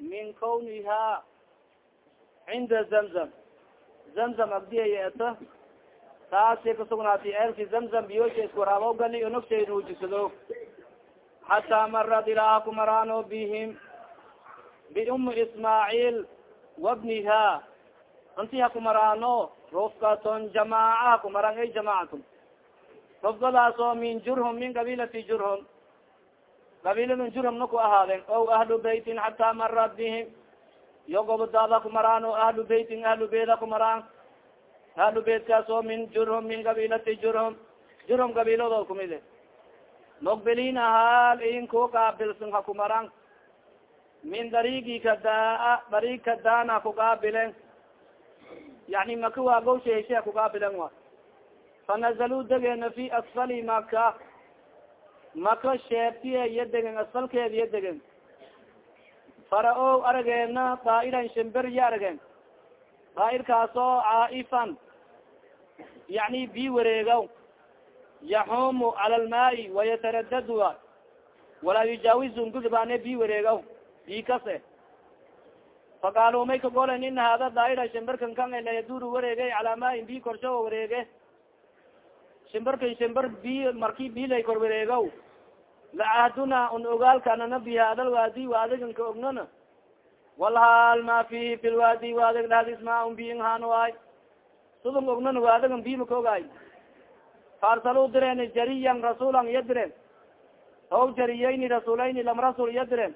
min kawniha cinda zamzam. Zamzam agdiyaya eto taasay kasugnaatay eelki zamzam biyosa iskuraabow gali onogshay nuujisado xataa marad ilaa kumaraano bihim biumi ismaaciil wabniha. Inti hakumaraano rufkaton jamaaca hakumaraan ay jamaacatum rufkadaas oo min jurhum min qabilati jurhum qabiiladun jurhum na ku ahaaden o ahlu beytin xataa marad bihim iyo gobodaada kumaraan o ahlu beytin ahlu beyt hakumaraan ahlu beytkaas oo min jurhum min qabilati jurhum jurhum qabiiladood kumide muqbiliin ahaal in ku qaabilsan hakumaraan min darigi kadaa darig kadana kugaabilen yani maka waagowsha heshe kugaabilen wa fanazaluu degeena fi asfali maka maka sheebtiye iyo degen asfalkeed iyo degen fara o arageena daa'iran shimber iyo arageen. Daa'irkaas oo caaifan yani bi wareegaw. Yaxumu cala lmaai wayataradad wa walaa yujaawizu ngudbaane bi wareegaw bi kase. Faqaalu may kagolen in hada daaira shimberkan kan layaduru wareegay calaa maain bi korsho wareege shimberkan shimber bi marki bilay kor wareegaw lacahduna un ogaalkanana bi hadal waadi waadigan ka ognona walhaal ma fihi fi lwaadi waadig dhadis un bi inhaan waay sudung ognona waadigan bi maka ogaay faarsalu direen jariyan rasulan iya direen aw jariyayni rasulayni lam rasul iya direen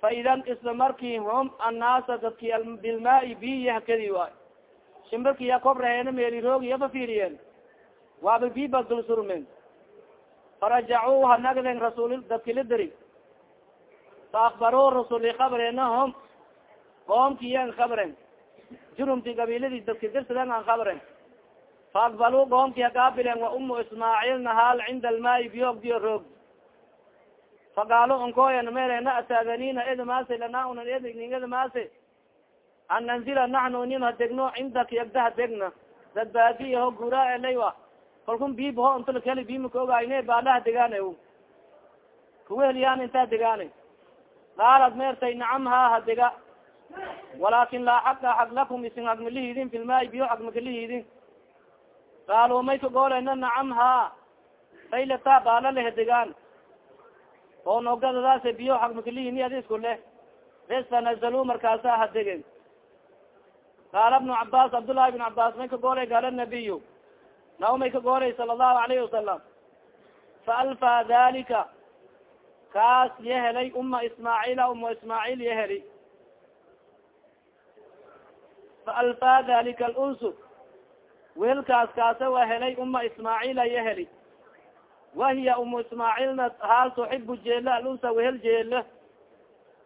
fa idan isla marki hum annaasa dadki bilmaai bi yahkadi waay shimbirkiya kobraheen meeli roogi yaba fiiriyeen waaba bi ba dul surmen farajacuu hanagden rasul dadki la diri fa akbaruu rasuli kabrena hum qoomkiyan kabren jurumti qabiiladii dadki dirsaden an kabren faaqbaluu qoomki hagaabilen wa umu ismaaciil nahaal cinda almaai biyoog biyo roog faqaalu onkoyan merena ataadanina edmaase lana unan edning edmaase an nanzila naxnu nin hadegno cindaka yagda hadegna dad baadi aho kalkun bibaho intalakeli bimaka ogayne baalaha degaane kuweliyaan intaa degaane. Qaalad meertay nacam ha hadega walaakin laa xaqa xaq lakum isin hagmalihidin filmaai biyo hagmakalihidin qaalu may kagolena nacam ha faylata baala lehedegaan oo nogadadaas biyo hagmakalihini adi isku leh. Bes fanazalu markaasa hadegen qaala bnu cabas cabdullahi bn cabas may kagolay gaala nabiyu naw may kagolay sala allahu alayhi wasalam faalfa dalika kaas ya helay uma ismaaciila uma ismaaciil ya heli faalfa dalika alunsu. Weelkaas kaasa waa helay uma ismaaciila ya heli wahiya umu ismaaciilna haal tuxibu jeela alunsa wehel jeela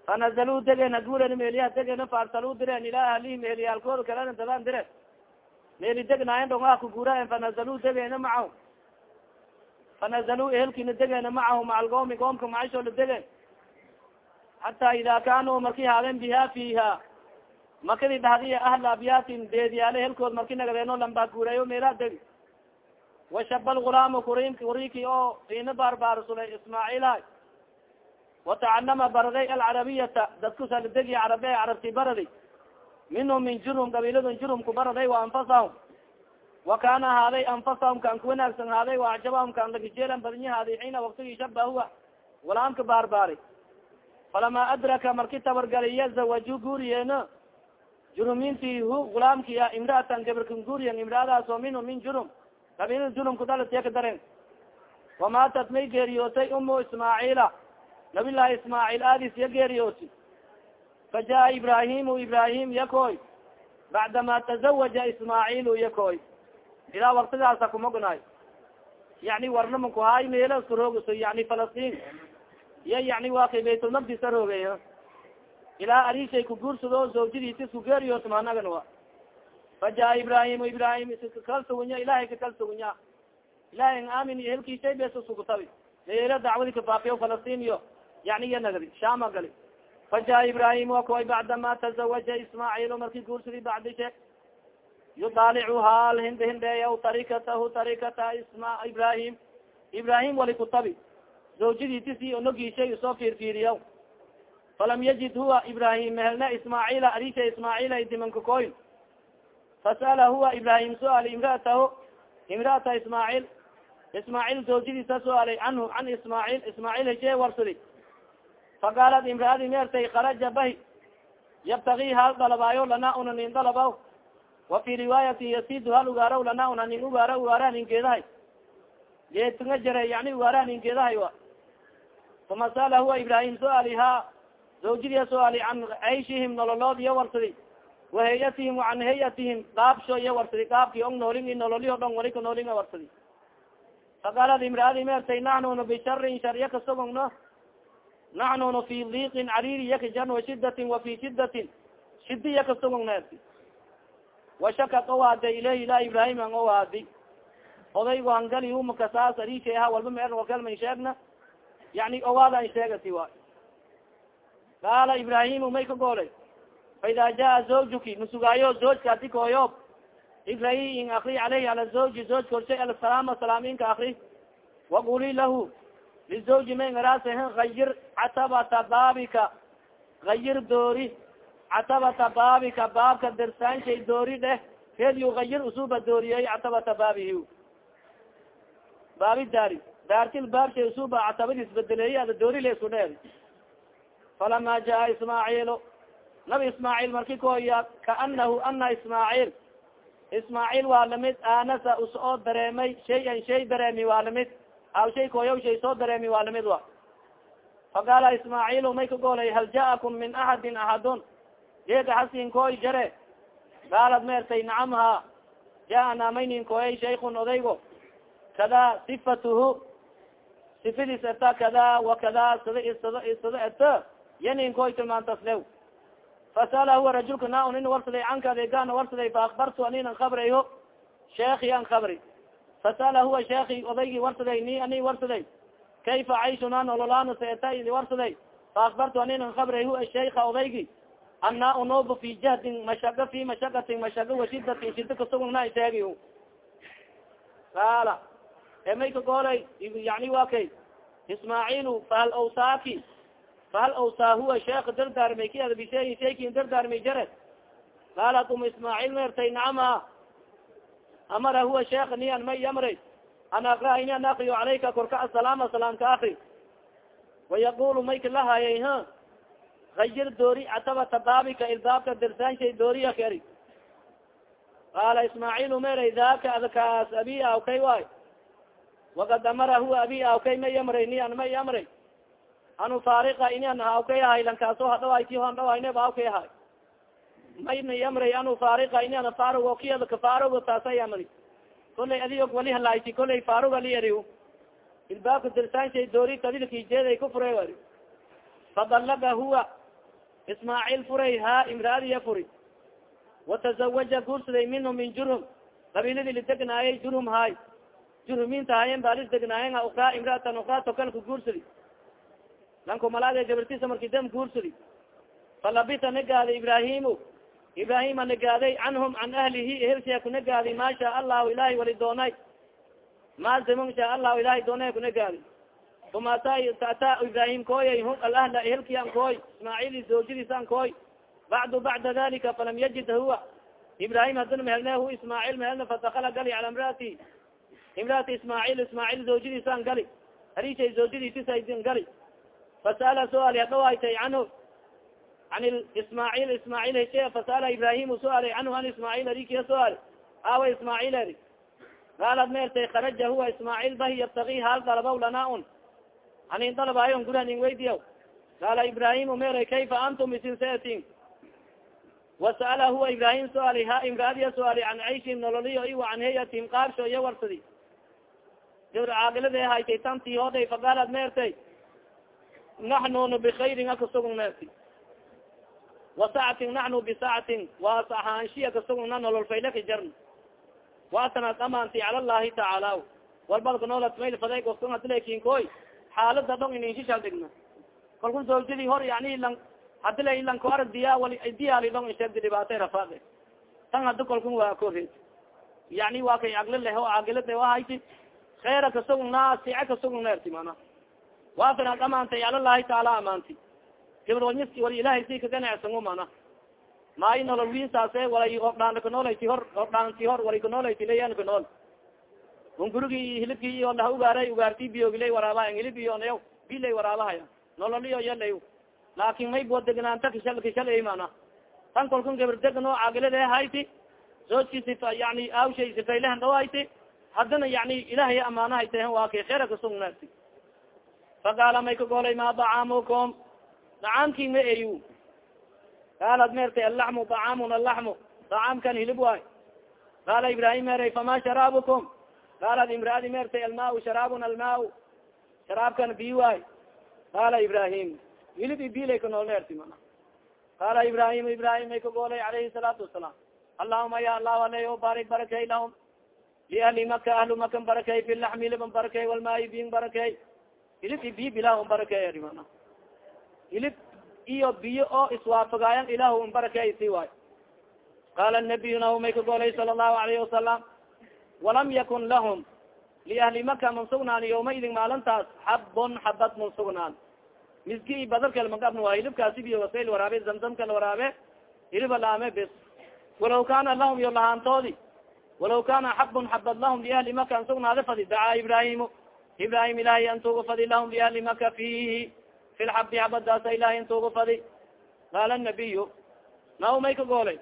fanazaluu degen haguren meeliha degen faarsaluu direen ilaa ahlihim meeliyaalkooda kalena dadan dire meeli degnaayen dhongaa kuguraen fanazaluu degena macahu fanazaluu ehelkina degena macahu maca alqoomi qoomka macashoola degen xataa ida kanuu marki haaden biha fiiha makadi dhahdiya ahla abyatin deediyaale helkood marki nagadeeno lambaa guurayo meelaha degi washaba lgulaamu kurin kuriki oo ina baarbaarsulay ismaaciila watacalama baraday alcarabiyata dadkusaladegi carabe carabti baradi minhum min jurhum qabiiladun jurhumku baraday wa anfasahum. Wa kana haaday anfasahum kaan kuwanaagsan haaday wa acjabahum kaan lagijeelan badanya haaday xiina waktigi shaba huwa gulaamka baarbaari. Falama adraka marki tabargaliya zawaju guuriyeeno juruminti hu gulaamkiya imraatan gabarkan guuriyan imraadaas minhum min jurum qabiilada jurumku dalatiya ka daren wamaatat may geeriyootay umu ismaaciila. Nabilahi ismaaciil aadis ya geeriyooti fa jaa ibrahimu ibrahim yakoy bacdama tazawaja ismaaciilu yakoy ilaa waktigaasa kumagnaay yani warnamaku haay meela isku roogaso yani falastiin iya yani waa kay baytulmaqdisa roogey ilaa arishay kuguursado zawjadiisi isku geeriyooti maanagan wa fa jaa ibrahim ibrahim kalsugunya ilahay ka kalsugunya ilahay n aamin iyo helkiisay bes isukutabi meela dacwadi kafaafiyo falastiin iyo yani iya nagdi shama gali fa jaa ibrahim wakoy bacdama tazawaja ismaaciil marki guursadi bacdishe yudaalicu haal hindi hindeeya tarikatahu tarikata isma ibrahim ibrahim wali kutabi zawjadiitisi onogiishay u soo fiirfiiriya falam yajid huwa ibrahim mehelne ismaaciila arisha ismaaciila dimankakoyn fasala huwa ibrahim suaali imraatahu imraata ismaaciil ismaaciil zawjadiisa suaalay canhu can ismaaciil ismaaciil heshee warsadi faqaalat imraadi meertay kharaja bahi yabtagi hal dalabaayo lana una nin dalabaw wa fi riwaayati yasidu hal ugaaraw lana una nin ugaara ugaaraha ninkeedahay geetunga jare yani ugaaraha ninkeedahay wa uma sala huwa ibrahim suaali ha zawjadiya suaali can cayshihim nololood iyo warsadi wahayatihim waan hayatihim qaabsho iyo warsadi qaabki ong noolin i nololiho dhon wali ka noolin warsadi faqaalad imraadi meertay naxnunu bisharin sharya kasugongno naxnunu fi diiqin cariri yakajan washidatin wa fi shidatin shidi ya kasugongneerti washaka owaade ilayhi ila ibrahim an owaadi odaygo hangali umaka saas arisha aha walba meer wakalman sheegna yani owaada an sheegati waay qaala ibrahimu may ka goolay faida jaa zawjuki masugaayo zoojka adi kooyoob igrahi in akri aleyhi ala zawji zooj korshay alsalaama salaaminka akri waquli lahu lizawji may ngaraase ayir catabata baabika ayir doori catabata baabika baabka dersaanshay doori dheh red yugayir usuba dooriyey catabata baabihi baabi daari daartil baabshay usuba catabadis bedeleeye ada doori la isku dheer falama jaa ismaaciil nabi ismaaciil marki koya kaanahu ana ismaaciil ismaaciil waa la mid anasa us oo dareemay shay-an shay dareemi waa la mid aw shay koyaw shay soo dareemi waa la mid wa. Faqaala ismaaciil may ka goolay hal ja'akum min axadin axadun geega hasin koy jare. Gaalad meertay nacam ha ja'ana maynin koyay shaykun odaygo. Kada sifatuhu sifadiis eta kada wa kada sida isada isada eta yanin tilmaantaslew fasala huwa rajulka na nin warsaday canka adeegana warsaday faakbartu aninan kabrayho sheeki an kabri fasala huwa sheeki odaygii warsaday ni ani warsaday kayfa cayshuna nololaana seeta warsaday faakbartu aninan kabray hu sheika odaygi ana unob fi jahdin mashaga fi mashagatin mashaga washidatin shida kasugugna sheegi qaala emay ka goolay yani wa kay ismaaciil fahal awsaaki fahal awsaa huwa sheeka dardaarmay ki bishayin shaykin dardaarmay jare qaalat um ismaaciil meertay nacama amara huwa sheeka ni an may amray an akra ini an akriyo calayka korka asalaama salaamka akri wayaqulu may kalahayay ha ayir doori catabata baabika ilbaabka dirsaanshay dooriya kari qaala ismaaciil meray daka adkaas abi awkay waay wakad amara huwa abi awkay may amray ni an may amray an ufaariqa ini an hawkay ahay lankaaso hadhawaay ki han dhawaayne ba hawkay ahay mayna amray an ufaariqa ini an faarugo kiyada ka faarugo taasay amri kolay adiog wali halayti kolay faaruga liyari ilbaabka dirsaanshay doori tadilki jeeday ku furay wari fadalaga huwa ismaaciil furay ha imraadiya furi. Watazawaja guursaday minhu min jurhum. Qabiiladii lidegnaayay jurhum haay. Jurhuminta hayen baalis degnaayen ukraa imraatan ukraa tokalka guursadi lanku malaada gabartisa marki dam guursadi falabita nagaada ibrahimu ibrahima nagaaday canhum can ahlihi ehelsia kunagaaday ma shaa allahu ilahay wali doonay. Ma zaman shaa allahu ilahay doonay kunagaadi uma tata ibrahim kooyay alahla ehelkian kooy ismaaciil zawjadiisan kooy. Bacdu bacda dalika falam yajid huwa. Ibrahim hadana mehelne hu ismaaciil mehelna fadakala gali cala imraati. Imraati ismaaciil ismaaciil zawjadiisan gali. Harishay zawjadiisisan gali. Fasala suaali hadhawaaytay canhu an ismaaciil ismaaciil heshe fasala ibrahim suaali canhu an ismaaciil arikiya suaali awa ismaaciil eri qaalad meertay kharaja huwa ismaaciil bahi yabtagi hal dalabaw lana un anin dalabaayon gura nin weydiya qaala ibrahim meeray kayfa antum isinsetin wasala huwa ibrahim suaali ha imraadiya suaali can cayshim nololiyo i wa can hayatim qaabsho iyo warsadi gabr caagilada haytay tantii hoday faqaalad meertay naxnunu bikayrin akasugun meerti wasactin naxnu bisacatin waa ahaanshiya kasuguna nolol faylaka jarn waasanad amaanti cala llahi tacaala walbalka noolat mayl faday ofkan hadilakin koy xaalada dhong ininshisha digna kalku zawjadii hor yani lan hadila ilanko ardiya wali diyaali dhong insheegdi dhibaatay rafaade tan hadi kalkun waa koreed yani waa kay agli leh o agilade wahayti kheera kasugna sice kasugna erti mana waasanad amaantay cala llahi taala amaanti gabrolnis wal ilahay si kaganacsango mana. Maayo nolol wiinsaase walay ordhaan kanoolati hor ordhaanti hor walay kanoolati leyan kanool un gurigi iyo laha ugaaray ugaarti biyogilay waraabaa hilib bilay waraabahaya nololiyo yalay. Laakin may bo degnaanta kishal kishalay mana. Tan kolkun gabar degno cagilade hayti soojki sifa yani awshay sifaylehan dhawayti haddana yani ilahay amaanahaytehen waa kay khera kasugnaati faqaala may kagolay ma dacaamukum dacaamki ma eyu qaalad mertay alaxmu dacaamun alaxmu dacaamkan hilib waay. Qaala ibrahim meray fama sharaabukum? Qaalad imraadi mertay almaa sharaabun almaa sharaabkan bi waay. Qaala ibrahim hilib i bilay ka nool nerti mana. Qaala ibrahim ibrahim may kagoolay alayhi salaatu wasalaam. Allahuma ya allah aleo barik barakay lahum. Liahli maka ahlu makan barakay fi laxmi hiliban barakay walmaayi bin barakay. Hilib i bi bilah barakay ari mana hilib iyo biyo oo iswaafagaayan ilah un barakay si waay qaala nabiyu nahu may kagoolay sala allahu alayhi wasalam walam yakun lahum liahli maka man sugnaan yawmaidin maalintaas xabon xabad man sugnaan miski i badalkal magabn waa hilibkaasi biyo wasayl waraabe zamzamkala waraabe hiliba laame bes walaw kana lahum yo lahaantoodi walaw kana xabun xabad lahum liahli maka an sugnaada fadi dacaa ibrahimu ibrahim ilahay antuga fadi lahum liahli maka fihi fi lxabi xabadaasa ilahay antuga fadi qaala nabiyu naw may ka goolay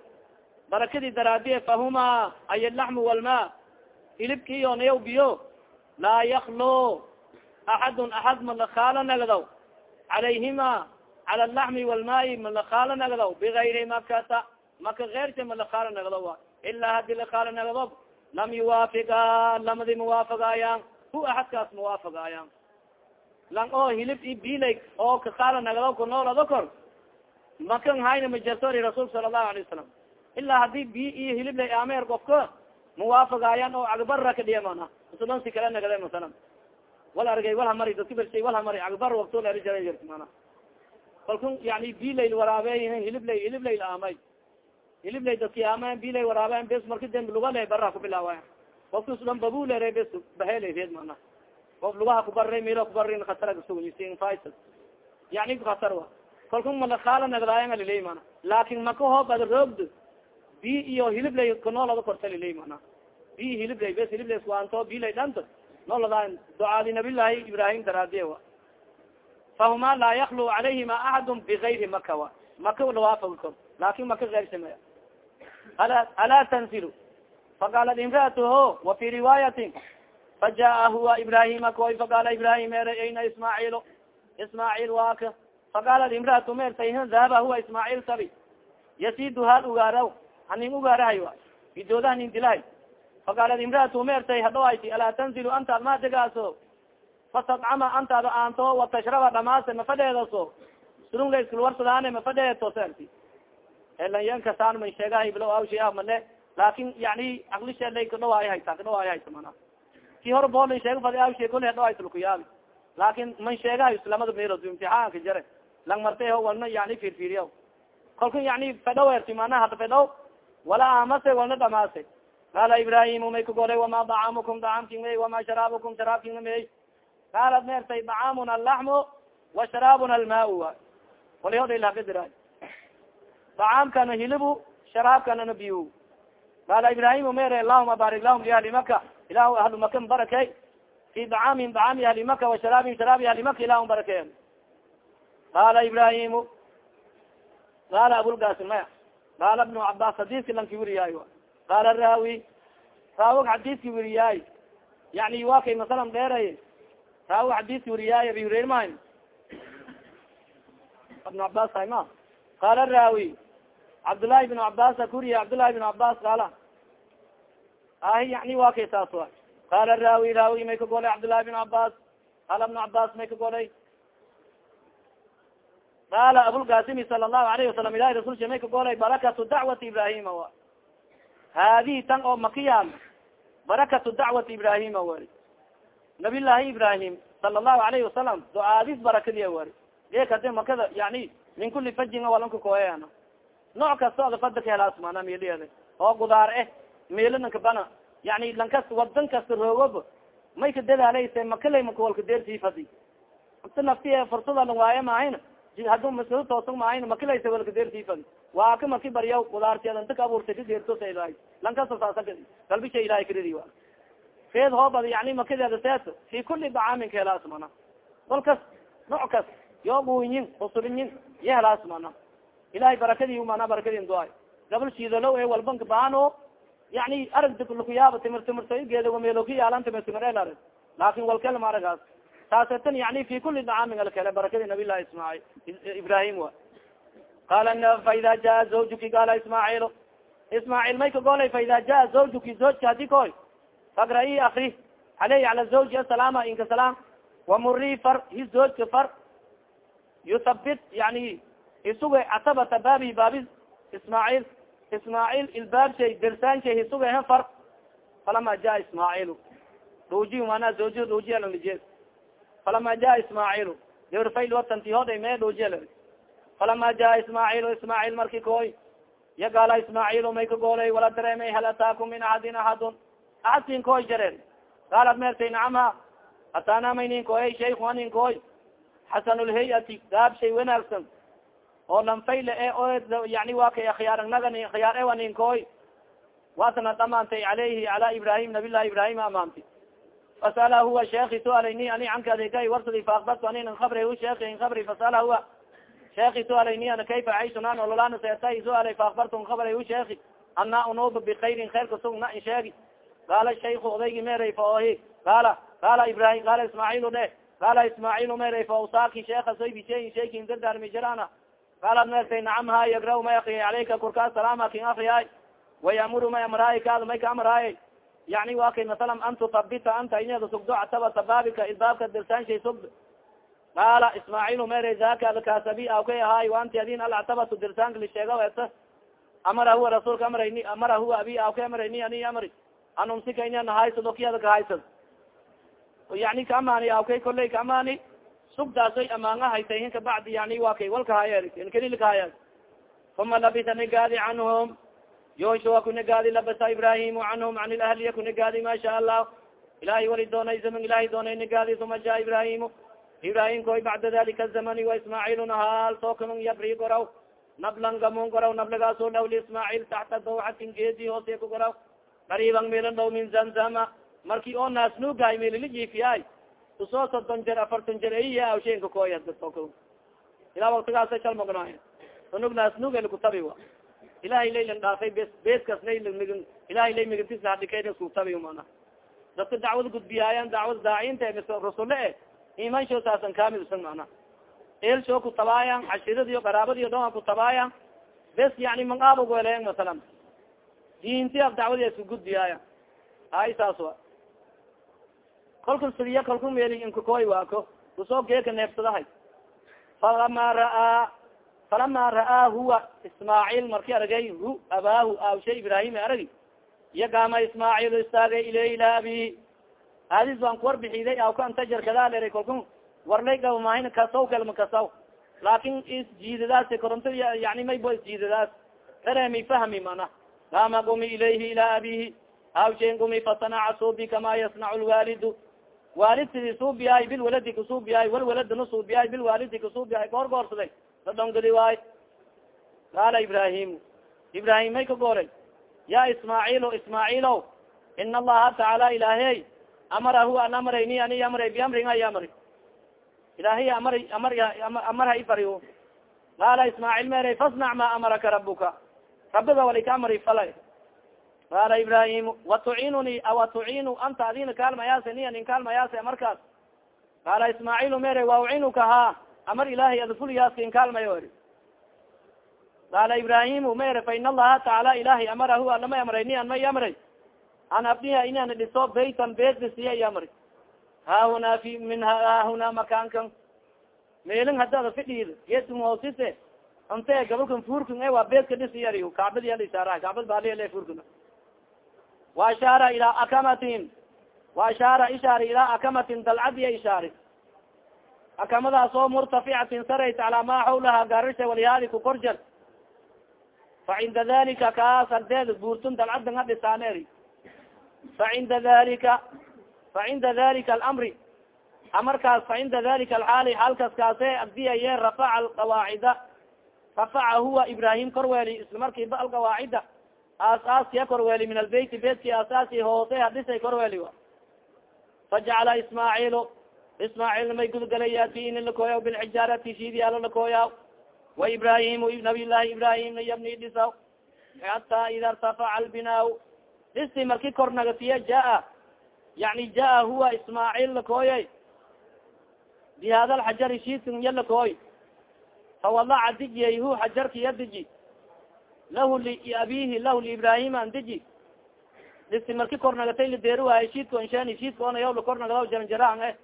barakadii daraadiye fahuma ay laxmu walma hilibki iyo nayaw biyo laa yaklo axadun axad malakaala nagdaw calayhima cala alaxmi walmaai malakaala nagdaw bigayri makata maka keyrta malakaala nagdo wa ilaa hadi lakaala nagdo lam yuwaafiga lamadi muwaafagaayan hu axadkaas muwaafagaayan lang oo hilib i bilay oo kakaala nagdaw kanoolado kor makan hayna majartori rasuulka sala allahu alay wasalam ilaa haddii bi iyo hilib lay ameer qofka muwaafagaayan oo agbara kadhiya mana usudan si kala nagade masalan wal argay wal hamari dadka bersay wal hamari agbar wakto la jara mana kalkun yani bilay waraabeyn hilib lay hilib lay laamay hilib lay dadki ama bilay waraaben bes marka demb luga le bara kubilaawa qofka usudan babulere bes bahele reed mana qof lugaha kubaray milo kasugsin fais yani khatar wa. Kalkun malakaala nagdaayan aliley mana laakin maka hoob ad roogd bi iyo hilib lay kanoolada korta liley mana bi hilib lay bes hilib lay iskuanto bilay dhanta noolada ducaadi nabilahi ibrahim daraadiye wa. Fahuma laa yaklu calayhima axad bigayri maka wa. Maka lawaafaga kor laakin maka keyrsamaya alaa tanzilu. Faqaalat imraatuho wa fi riwaayatin fajaa huwa ibrahima koy faqaala ibrahim ere ayna ismaaciil ismaaciil waaka faqaalat imraatu mertay dahaba huwa ismaaciil sabi yasidu hal ugaaraw hanin ugaarahay wa idooda hanin dilahay faqaalat imraatu mertay hadhawayti alaa tanzilu antaad ma degaaso fatadcama antaada aanto watashraba dhamaase mafadheedaso surunga iskulwarsadaane mafadheeto serti elanyan kasaan man sheegahay bilo awsha male laakin yani aklisha lay kadhawaay hayta kadhawaay hayta mana ki hor boolin sheega fadi awshe kuli hadhawayt lukuyaabi laakin man sheegahay lamada meelood imtixaanka jare. Lang martay ho walna yani firfiriya kalku yani fedhawerti mana hada wala amase walna dhamaase qaala ibrahim may kagolay wama dacaamukum dacaamkin may wama sharaabukum sharaabkin may qaalat meertay dacaamun alaxmu wa sharaabun almaa wa walihodilakadira dacaamkana hilibu sharaabkanana biyu qaala ibrahim mere allahuma barik lahum liahli maka ilahu ahlu maka barakey fi dacaamihim dacaami ahli maka wa sharaabihim sharaabi ahli maka ilahum barakey qaala ibrahimu qaala abulgasim maya qaala ibnu cabas hadiski lanki wiriyaay qaala raawi raawig xadiiski wiriyaay yani waa kay masalan dheeray raawig xadiiski wiriyaay abi hureyr mahayn ibnu cabas hay ma qaala raawi cabdullahi bn cabasa kuriya cabdullahi bn cabas qaala ahi yani waa kay saas wa qaala raawi raawi may ka golay cabdullahi bn cabas qaala ibnu cabas may ka golay qaala abulgasimi sala allahu alayhi wasalam ilahi rasulsha may ka golay barakatu dacwati ibrahima wa haadihi tan oo makiyaal barakatu dacwati ibrahima wari nabiy llaahi ibrahim sala allahu alayhi wasalam ducaadis barakadiya wari de kade makada yani min kuli fajinga walanka koyana nooc kasta oda fada ka helaas mana miliyeeda oo gudaar eh milinanka bana yani lankas wadan kasta roogob may ka dadaalaysa makalay makawalka deersii fadi inta nafti fursada lang waayo mahayn hadu maskado toosan maayn makilaysa walkadeertifan waa ka maki barya kudaarteed anta ka abuurtay kadeertosa ilahay lankasa saasa galbisha ilahay karidi wa feed hoobad yani makideeda seet fi kuli dacaamin ka helaas mana. Kolkas nooc kas yoo buyin usulinyin ya helaas mana. Ilahay barakadi mana barakadin duay. Gabal shiidalow e walbanka baano yani arag lakuyaaba timir timirta geedameelo ka yaalan timir timir el laakin walkel ma aragaas taasatan yani fi kuli dacaamin alkele barakadi nabiy llahi ismail ibrahim wa qala faida jaa zawjuki gala ismaaciil ismaaciil may ka golay faida jaa zawjuki zawjka hadi koy. Fakrai akri aleyh ala zawji asalaama inka salaam wamuri far hi zawjka far. Yuthabit yani isuga catabata baabi baabi ismaaciil ismaaciil ilbaabshay dersaanshay hisuga hen far falama jaa ismaaciil dhuuji mana zawji dhuujiyalanije falama jaa ismaaciil gabrfayl watanti hoday me dhuujiyal falama jaa ismaaciil ismaaciil marki koy ya gaala ismaaciil may ka goolay wala dareemay hal ataakum min axadin axadun axadkin koy jareen gaalad meertay nacama ataana maynin koy shayku anin koy xasanulhayati gaab shay wanaagsan oo lanfayle e yani wa kay khiyaarnagani khiyaar e anin koy waasna dhamaantay alayhi ala ibrahim nabiy llahi ibrahim amaantay fasala huwa sheeki sualayni ani canka adekay warsadi faakbartu anin nkabri hu sheeki nkabri fasala huwa sheeki sualayni ana kayfa cayshunan ololana seetay sualay faakbartu nkabri hu sheeki ana unuba bikayrin khair kasug na in sheegi qaala shayku odaygi meeray fa ohi qaala qaala ibrahim qaala ismaaciil dhe. Qaala ismaaciil meeray fa usaaki sheeka soy bishayin shaykin dardaarmi jirana qaalad meertay nacam ha yagra may akriyay alayka kurkaa salaama kin akriyaay wayamuru may amraay kaada may ka amraayay yani wa kay masalan an tutabita anta inada sugdo catabata baabika baabka dirsaanshay sugdo qaala ismaaciil meeray zaka alkasabi aw kay ahaay anti adin alactabatu dirsaanka lisheega eta amara huwa rasuulka amrayni amara huwa abi aw kay amrayni ani amri an umsika ina nahaysado kiyada kahaysad yani ka amaani aw kay koley ka amaani sugdaasoy amaanga haytay hinka bacdi yani wa kay walkahaya kelilkahaya uma labisa nigaadi canhum yoshua kunagaadi labasa ibrahim canhum an ilahliya kunagaadi ma sha allah. Ilahay wali doonay zaman ilahay doonay nagaadi uma jaa ibrahim ibrahim koy bacda dalika zamani wa ismaaciil nahaal sookaman yabri goraw. Nablan gamon goraw nablagaaso dhaw liismaaciil taxta dawcatin geedi hoose ku goraw. Qariiban meelan dhaw min zamzama. Marki oo naasnugahay melilijiifiyaay u soo soddon jer afartan jer iya awsheenka koya ilaa waktigaasa shal mognaay unug naasnuga kutabi wa ilahay laylan dhaafay bes beskas layl ilahay lay migatisna hadhikayna skutabi mana. Dadka dacwad gudbiyaayan dacwad daacinte mis rasule e imansho saasan kamil usan mana. Eelshoo kutabaayan cashiradiyo qaraabadiyo dhonga kutabaayan bes yani mangaabogweleyan masalan. Diinti af dacwadi isku gudbiyaaya ay saas wa kolku sidiya kalku meli inkakoy waako ku soo geeka neebsadahay falama ra'aa falama ra'aa huwa ismaaciil marki aragay hu abaahu aawshe ibrahim aragi iyo gaama ismaaciil istaagay ilay ila abihi aadis baan kuwarbixiday aw ka antajar kadaalera kalku warlay gabamahin kasaw kalma kasaw laakin isjiidadaas koronto yani maybo isjiidadaas eremi fahmi mana. Gaama gumi ilayhi ila abihi aawshen gumi fasanaca suubi kama yasnacu lwaalidu waalid sidii suubiyahay bilwaladi kasuubiyahay walwaladna suubiyahay bilwaalidi kasuubiyahay goor goorsaday. Dadongadi waay. Qaala ibrahim ibrahim may ka gooray ya ismaaciilo ismaaciilo ina allaha tacaala ilaahey amarahu an amrayni ani amray biamrin ay amri ilahiy amar amar amar ha ifariyo qaala ismaaciil meeray fasnac ma amaraka rabuka rabiga wali ka amri falay qaala ibrahim watucinuni awa tucinu anta adina kaalmayaase niya nin kaalmayaase markaas qaala ismaaciil mere wa ucinuka ha amar ilahay adfuliyaaska in kaalmayo eri qaala ibrahim mere fa in allaha tacaala ilahay amarahu alama amray ni an may amray an abniha inan dhiso baytan beet dhisiya i amri haahuna fi min haahuna makaankan meelin hadada fidhiid geedkan hoosise ante gabalkan fuurkan e waa beedka dhisi ari kacbadi alisaara kacbad baaliale fuurkan waashaara ilaa akamatin. Waashaara ishaari ilaa akamatin dalcadiya ishaari akamadaas oo murtaficatin saraysa calaa maa xawlaha gaarisha walihaadi ku korjar fa cinda dalika kaas ardeed buurtun dalcadan hadhisaaneri fa cinda dalika fa cinda dalika alamri. Markaas fa cinda dalika alxaali xaalkaas kaase agdiyaye rafaca alqawaacida rafaca huwa ibrahim korweeli isla markiiba alqawaacida aas-aaskiya korweeli min albeyti beedki aasaasi hoose hadisay korweeli a fajacala ismaaciilu ismaaciilna may gudgalay yati ini lakooya bilxijaarati shiidiyaalo lakooya wa ibrahimu nabiy llahi ibrahimna yabni dhisaw hataa ida irtafaca albinaa dhisi marki kor nagatiya jaa yani jaa huwa ismaaciil lakooyay bi hada alxajari shiidkan ya lakooy fawadaca dijiyay hu xajarka diji lahu liabihi lahu liibrahima an diji dhisi marki kor nagatay lideeri waayo shiidka onsheni shiidka onayaw lakor nagadaw jaranjaraan eh.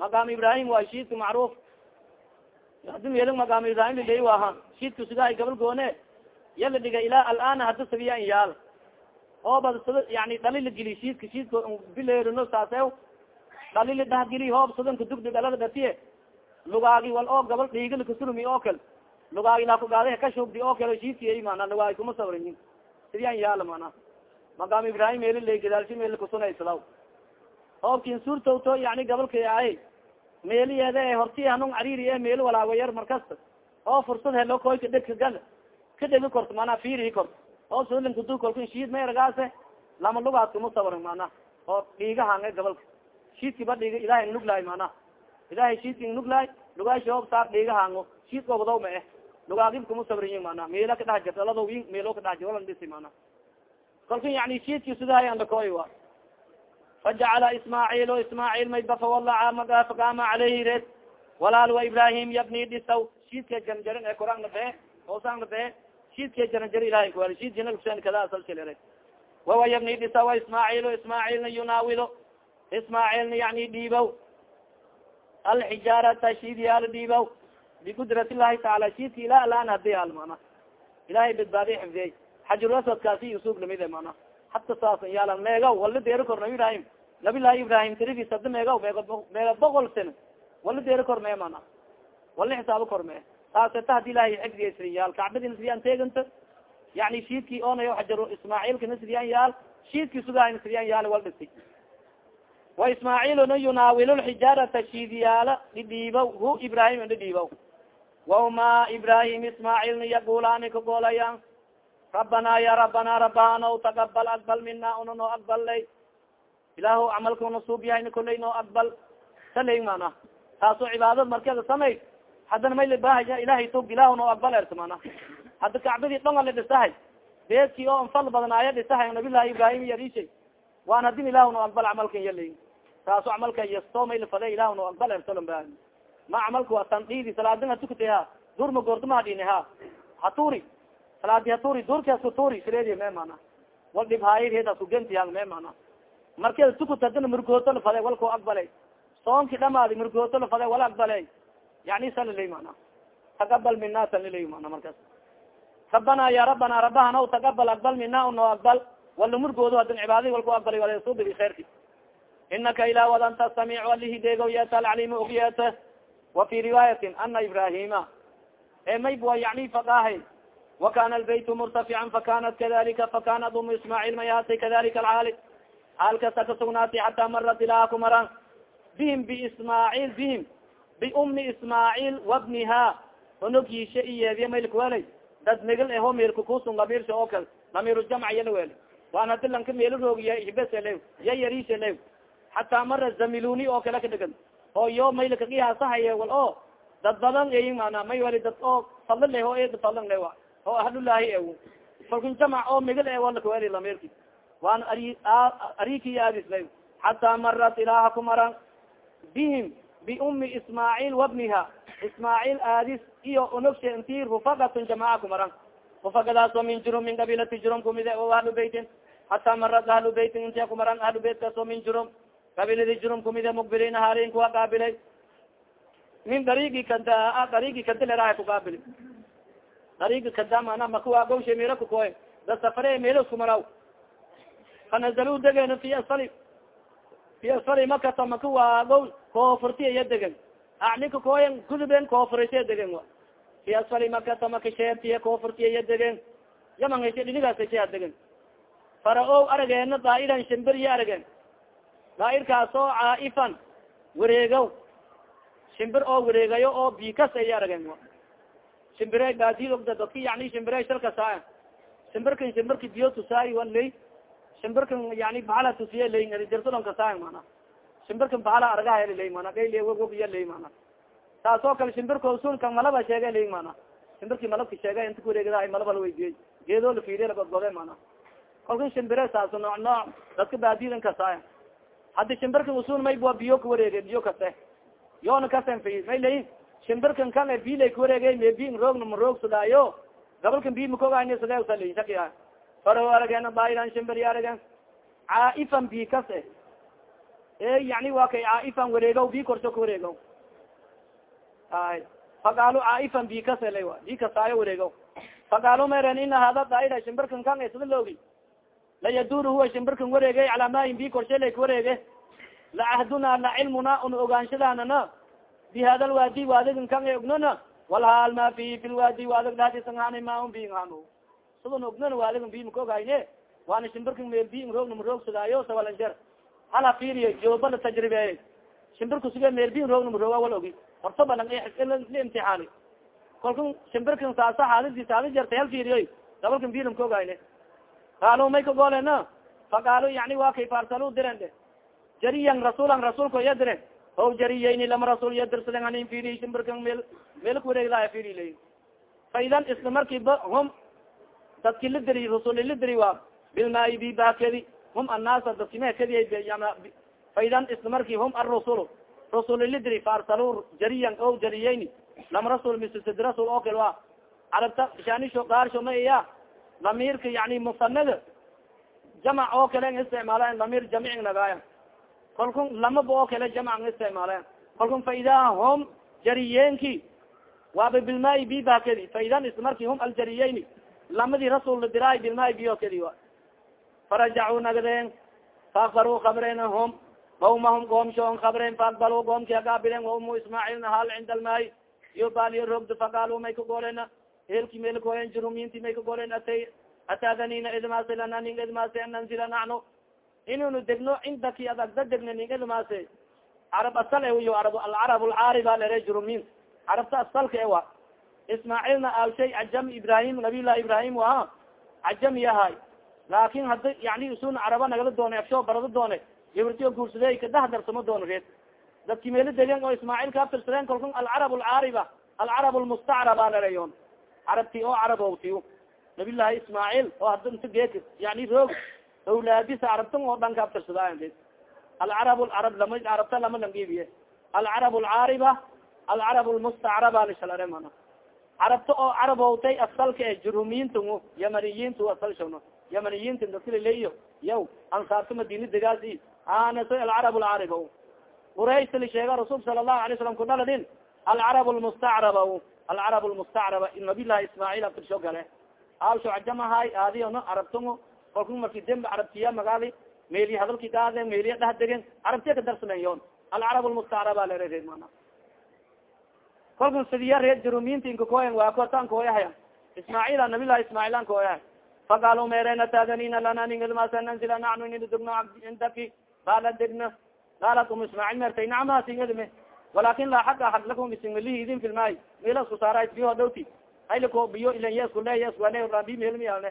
Maqaam ibrahim waay shiidka macruuf hadi meelin maqaam ibrahim liley waaha shiidka sigahay gabal goone ya la dhiga ilaa alana hada sabiya in yaal hoobad sada yani dhali la geli shiidka shiidka bilerino saasew dhali la dhahgeli hoob sadanka dugdi dhalada dhatiye lugaagi wal oo gabal dhiigala kasurumi oo kale lugaagi lakugaada kashugdi oo kale shiidkiyay mana lugaagi kuma sawrin sidiyan yaalla mana maqaam ibrahim meeli lay gadaalsi meeli kusunaysadaw hoobkin suurtowto yani gabalka ay meeliyeeda horti hanun cariri e meeli walaago yar markasta oo fursad helo koyka dhegka gal ka dhegi korto mana fiirihi korto oo sodlankudu kolka shiid may ragaase lama lugaad kuma sawarin mana oo dhiigahange gabalka. Shiidki ba dhiiga ilahay nuglahay mana ilahay shiidki nuglahay lugaashi hoob saar dhiigahango shiid gobadaw ma eh lugaagib kuma sabriyin mana meela kadhax jirta alado win meelo kadhax jir walan dhisi mana kolka yani shiidki sidahay andakooy wa fajacala ismaaciil ismaaciil mayba fawalaca faqaama caleyhi red walaal wa ibrahim yabni dhisaw. Shiidka janjarin ee koraan la bee hoosaan la bee shiidka jaranjari ilahay kuwal shiidkina kusen kada asal shilire wawa yabni dhisa wa ismaaciil ismaaciilna yunaawilo. Ismaaciilna yani dhiibow. Alxijaarata shiidyaal dhiibow bikudrat illahi taala shiidka ila alaan hadi al mana ilahay badbaadiy xifdiyey xajulaswadkaasi usug lamide mana hata saas yaalla meegaw wala deeri kor nabi ibrahim nabi lahi ibrahim tirigis hada meegaw meega boqol sano wala deeri kor mee mana wala xisaabo kor mee saaseta hadi ilahay xifdiya siri yaal kacbadina sidiyaan teeganta yani shiidki onayo xajar ismaaciilkana sidiyaan yaal shiidki sugahayna sidiyaan yaal wal dhisi wa ismaaciiluna yunaawil lxijaarata shiidyaala dhidhiibow hu ibrahim dhidhiibow wahuma ibrahim ismaaciilna yaqulaani kagoolayan rabbana ya rabbana rabahano takabal akbal mina una noo akballay ilaahu camalka una suub yahayna koley noo akbal saley mana taaso cibaadad markeeda samay haddana may labahaya ilahay tog ilahu noo akbal erta mana hadda kacbadii dhonga la dhisahay beedkii oo anfal badnaayo dhisahay nabilahi ibrahim yarishay waan hadin ilahu noo akbal camalkan yalay taaso camalka yasto may lafade ilahu noo akbal ertolon ba ma camalka waa tandhidi salaadin hatukatay ha. Durma goortama hadhini ha haturi salaadi haturi durkaasku turi sireedi me mana wal dhibhaayadheedaasku gentiyang me mana markeda tukut hadina murgooto lafade walkao akbalay soonki dhamaadi murgooto lafade wala akbalay yani salilay mana takabal mina salilay mana markaas. Rabbana ya rabbana rabahanaw takabal akbal mina unoo akbal wala murgoodo hadin cibaadadi walkao akbalay walasubidi khayrki. Inaka ilah wad anta samiic alihideego yeeta alcaliim og yeeta wa fi riwaayatin ana ibrahima e mayba yani faqaahay wakana albayt murtafican fakanat kadalika fakanat um ismaaciil mayaatay kadalika alcaali haalkasa kasugnaatay xataa marat ilaha kumaran bihim biismaaciil bihim biumi ismaaciil wabniha onogiisha iyeediya maylkuwelay dad migil eho meelka kusun lamirsha oo kale lamiru jamc yala weli waan hadi lanka meelo roogiya hibeselew ya yariselew xataa mara zamiluni oo kale ka dhigan oo yo maylka qiyasahaye wal o dad badan eyin mana may wali dad oo fadla leh o eed fadlan le wa oo ahlulaahi ew kalkun jamac oo migil e walakaweli lamirki waan ari ariki aadislay xataa marat ilaha ku maran bihim biumi ismaaciil wabniha ismaaciil aadis iyo onogsha inti rufaqatun jamaca ku maran rufaqadaasoo min jurum min qabilati jurum kumide o ahlu beytin. Hataa marat ahlu beytin intia ku maran ahlu beyt kaasoo min jurum qabiladi jurum kumide mukbilina halin kuwa qaabilay min darigi kada darigi kadileraha kuqaabili darigi kada mana makuwa gawsha mela kukoy da safare melos kumaraw fanazalu degen fi asfali fi asfali makata makuwa gaw koofurti iya degen acni kakoyen guduben koofurite degen a fi asfali makata makasheebtiya koofurti iya degen yamanhaysa dhinigaasasha degen fara-o arageena daa'iran shimbir iya aragen daa'irkaasoo caaifan wareegow. Shimbir oo wareegayo oo bikas ay aragen shimbire baadid ogda dadki yani shimbire shalka saa shimbirkan shimbirka biyo tusaay wan ley. Shimbirkan yani bahala tusiye ley dirtulon kasaa mana shimbirkan bahala argaha ley mana gaylwogya ley mana taas oo kale shimbirka usunkan malaba sheega ley mana shimbirki malabka sheega inta kuwareegdahay malaba la weydiyey geedoo la fiiriye lagodgode mana kalkan shimbire saas nooc nooc dadka baadidan kasaaya haddi shimbirkan usun may bua biyo kawareege biyo kase. Yoona kasen may layin shimbirkan kan bilay kawareege mebi roogna ma roogsadaayo gabalkan bi shakia faro aragen dairan shimbir aragen caaifan bi kase. E yani wa kay caaifan wareegaw bi korso kawareegaw ay faqaalo caaifan bi kase la bi kasaayo wareegaw faqaalo meren ina hada daira shimbirkan kan isla loogi layadur huwa shimbirkan wareege calaa maayin bi korshe lay kawareege lacahduna la cilmuna un ogaanshadanana bi hada lwaadi waadigan kan e ognona walhaal ma fi fi lwaadi waadig dhadisan hani ma un bi hano sidon ognona waadigan bi makaogayne waana shimbirkan meel bi roogna maroogsadaayo sawalanjar hala fiiriye joobala tajribeeye shimbirka suge meel bi roogna marooga wal ogi. Horta balan la imtixaani. Kalkan shimbirkan saasa xaalidis haadi jarta hal fiiriyoy. Gabalkan bi makaogayne qaalo may ka golena faqaalo yani wa kay farsalo diren de jariyan rasulan rasuulka iya diren o jariyeyni lama rasul iya dirsaden hanin firi shimbirkan meel meel kuwareeglaha firi lay fa idan isla markiiba hum dadki la diri rasuli la diri wa bilmaai bi bakedi hum annaasa dadkime kedi fa idan isla marki hum arusulu rasuli la diri farsalo jariyan o jariyeyni lama rasul misd rasul oo kale wa carabta shanisho gaarsho ma iya lamirka yani musanada jamac oo kale ng isticmaalayan lamir jamicin nagaaya kalkun lamaba oo kale jamc ng isticmaalayan kalkun faidaa hum jariyeenki waaba bilmaai bi ba kedi faidan is marki hum aljariyeyni. Lamadii rasul la diraay bilmaai bi o kedi a farajacuu nagadeen faakbaruu kabreen hum qawmahum goomshoon kabreen faakbaluu goomki agaabileen waumu ismaaciilna hal cinda almaai iyo baaliyo rogda faqaalu may ka goolena helki melkoyen juruminti may ka golen atay ataadanina idmaase lana ning idmaase an nanzila nacno inunu degno cindaki ad agda degna ning idmaase carab asal eyo arab alcarab alcaariba lere jurumin carabta asalka ewa. Ismaaciilna alshay cajam ibrahim nabilah ibrahim aha cajami ahay laakin hada yani usun caraba nagala doone afsho barado doone gabartiyo guursade kadah darsamo doono reed dadki meelo degen oo ismaaciil ka aftirsadeen kalkun alcarab alcaariba alcarab lmustacraba lereyon carabti oo carabowtiy nabi llahi ismaaciil oo hada inta geek yani roog awlaadisa carabtan oo dhan ka aftirsadaayan alcarab carab lama carabta lama langibiye alcarab alcaariba alcarab lmustacraba lishalare mana carabta oo carabowtay asalka e jurumiyiinta yamaniyiinta asalshano yamaniyiinta dasilaleyo yaw ansaarta madina degaasi anaso alcarab alcaariba quraysh li sheega rasuul sala allahu alay salam kudhaladin alcarab lmustacraba alcarab lmustacraba nabi llahi ismaaciil aftirsho gale alsho cajamahay aadiyono carabtungo kalku marki demb carabtiya magaali meeli hadalki gaade meeliya dhah degen carabtiya ka darsamen alcarab lmustacraba lere reed mana kalkun sidiya reed jurumiinta inkakoyan waa kortaan kooyahaya ismaaciila nabi llahi ismaaciil an kooyahay faqaalu merena taaganina lana ningadmaasa nanzila nacnu inin degno indaki baala degna qaalat um ismaaciil mertay nacma singadme walakin laa xaqa xaq lakum isinmalihidin filmaay mila isku saara biyo hadhowti aylako biyo ilan ya iskule ya iswane rabi mehelmiyalne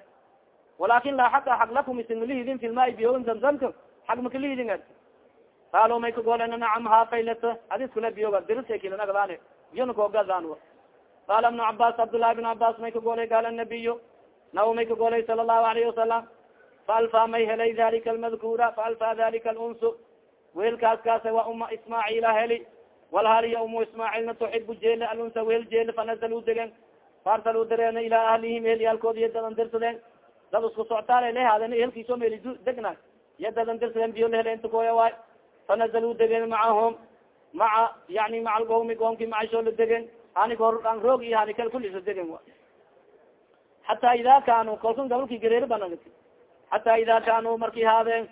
walakin laa xaqa xaq lakum isinmalihidin filmaay biyo zamzamka xaq makalihidin ad qaalo may kagolena nacam hafaylet adi iskule biyoga diriskakilanagadaan biyona koogadaan qaala ibnu cabas cabdullahi ibn cabas may kagolay qaala nabiyo naw may kagolay sala allahu alayhi wasalam faalfa may helay dalika almadkura faalfa dalika alunsu weelkaas kaasa waa uma ismaaciila heli walhaliya umu ismaaciilna tuxibu jeel alunsa weel jeel fanazaluu degen faarsaluu dareena ilaa ahlihim eelyaalkood iyo dadan dirsadeen dad isku soctaal lehaadeen ehelkiiso meeli degna. Iyo dadan dirsadeen biyo kooya waay. Fanazaluu degen macahum maca yani maca alqawmi qoomki macashoo la degen. Hani an roog iyo hani kal kulisa degen wa xataa ida kaanuu kalkun gabalki gareer banag xataa ida kaanuu marki haadeen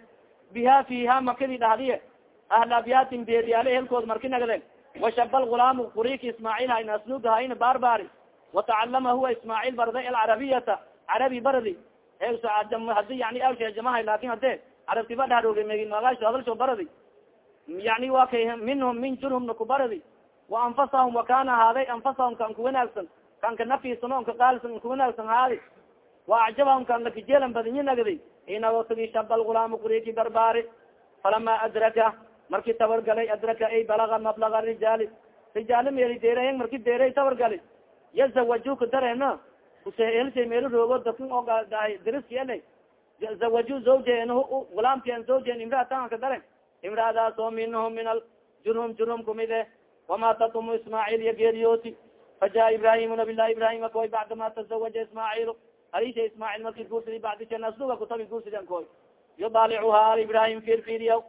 biha fiha makadi dhahdiye ahlabyatin beeriyaale ehelkood marki nagden washaba lgulaamu kuriki ismaaciil hayn asnuga hayna barbaari watacalama huwa ismaaciil barday alcarabiyata carabi baradi hadi yani awshejamahay laakiin hade carabtiba dhahrooge magasho hadalsho baradi yani wa kay minhum min jurhumna ku baradi wa anfasahum wakana ahaaday anfasahum kan ka wanaagsan kan ka nafisan on ka qaalisan an ka wanaagsan ahaadi wa acjabahum kan lakajeelan badinyi nagdi ina watagi shaba lgulaamu kuriki barbaari falama adraka marki tabargalay adraka ay balaga mablaga rijaali. Rijaali meeli deerayen marki deeray tabargali yazawaju ka dareena usehelshay meelo roogo dadkan oo diriskiela zawaju zawjen gulaamken zawjen imraatan ka daren imraadaas oo minhum min aljurhum jurhum kumide. Wama tatumu ismaaciil iyo geeriyooti faja ibrahim nabilah ibrahima koy bacdama tazawaja ismaaciil arisha ismaaciil marki guursadi bacdishanasluga kutabi guursidan koy yudaalicuha al ibrahim firfiriya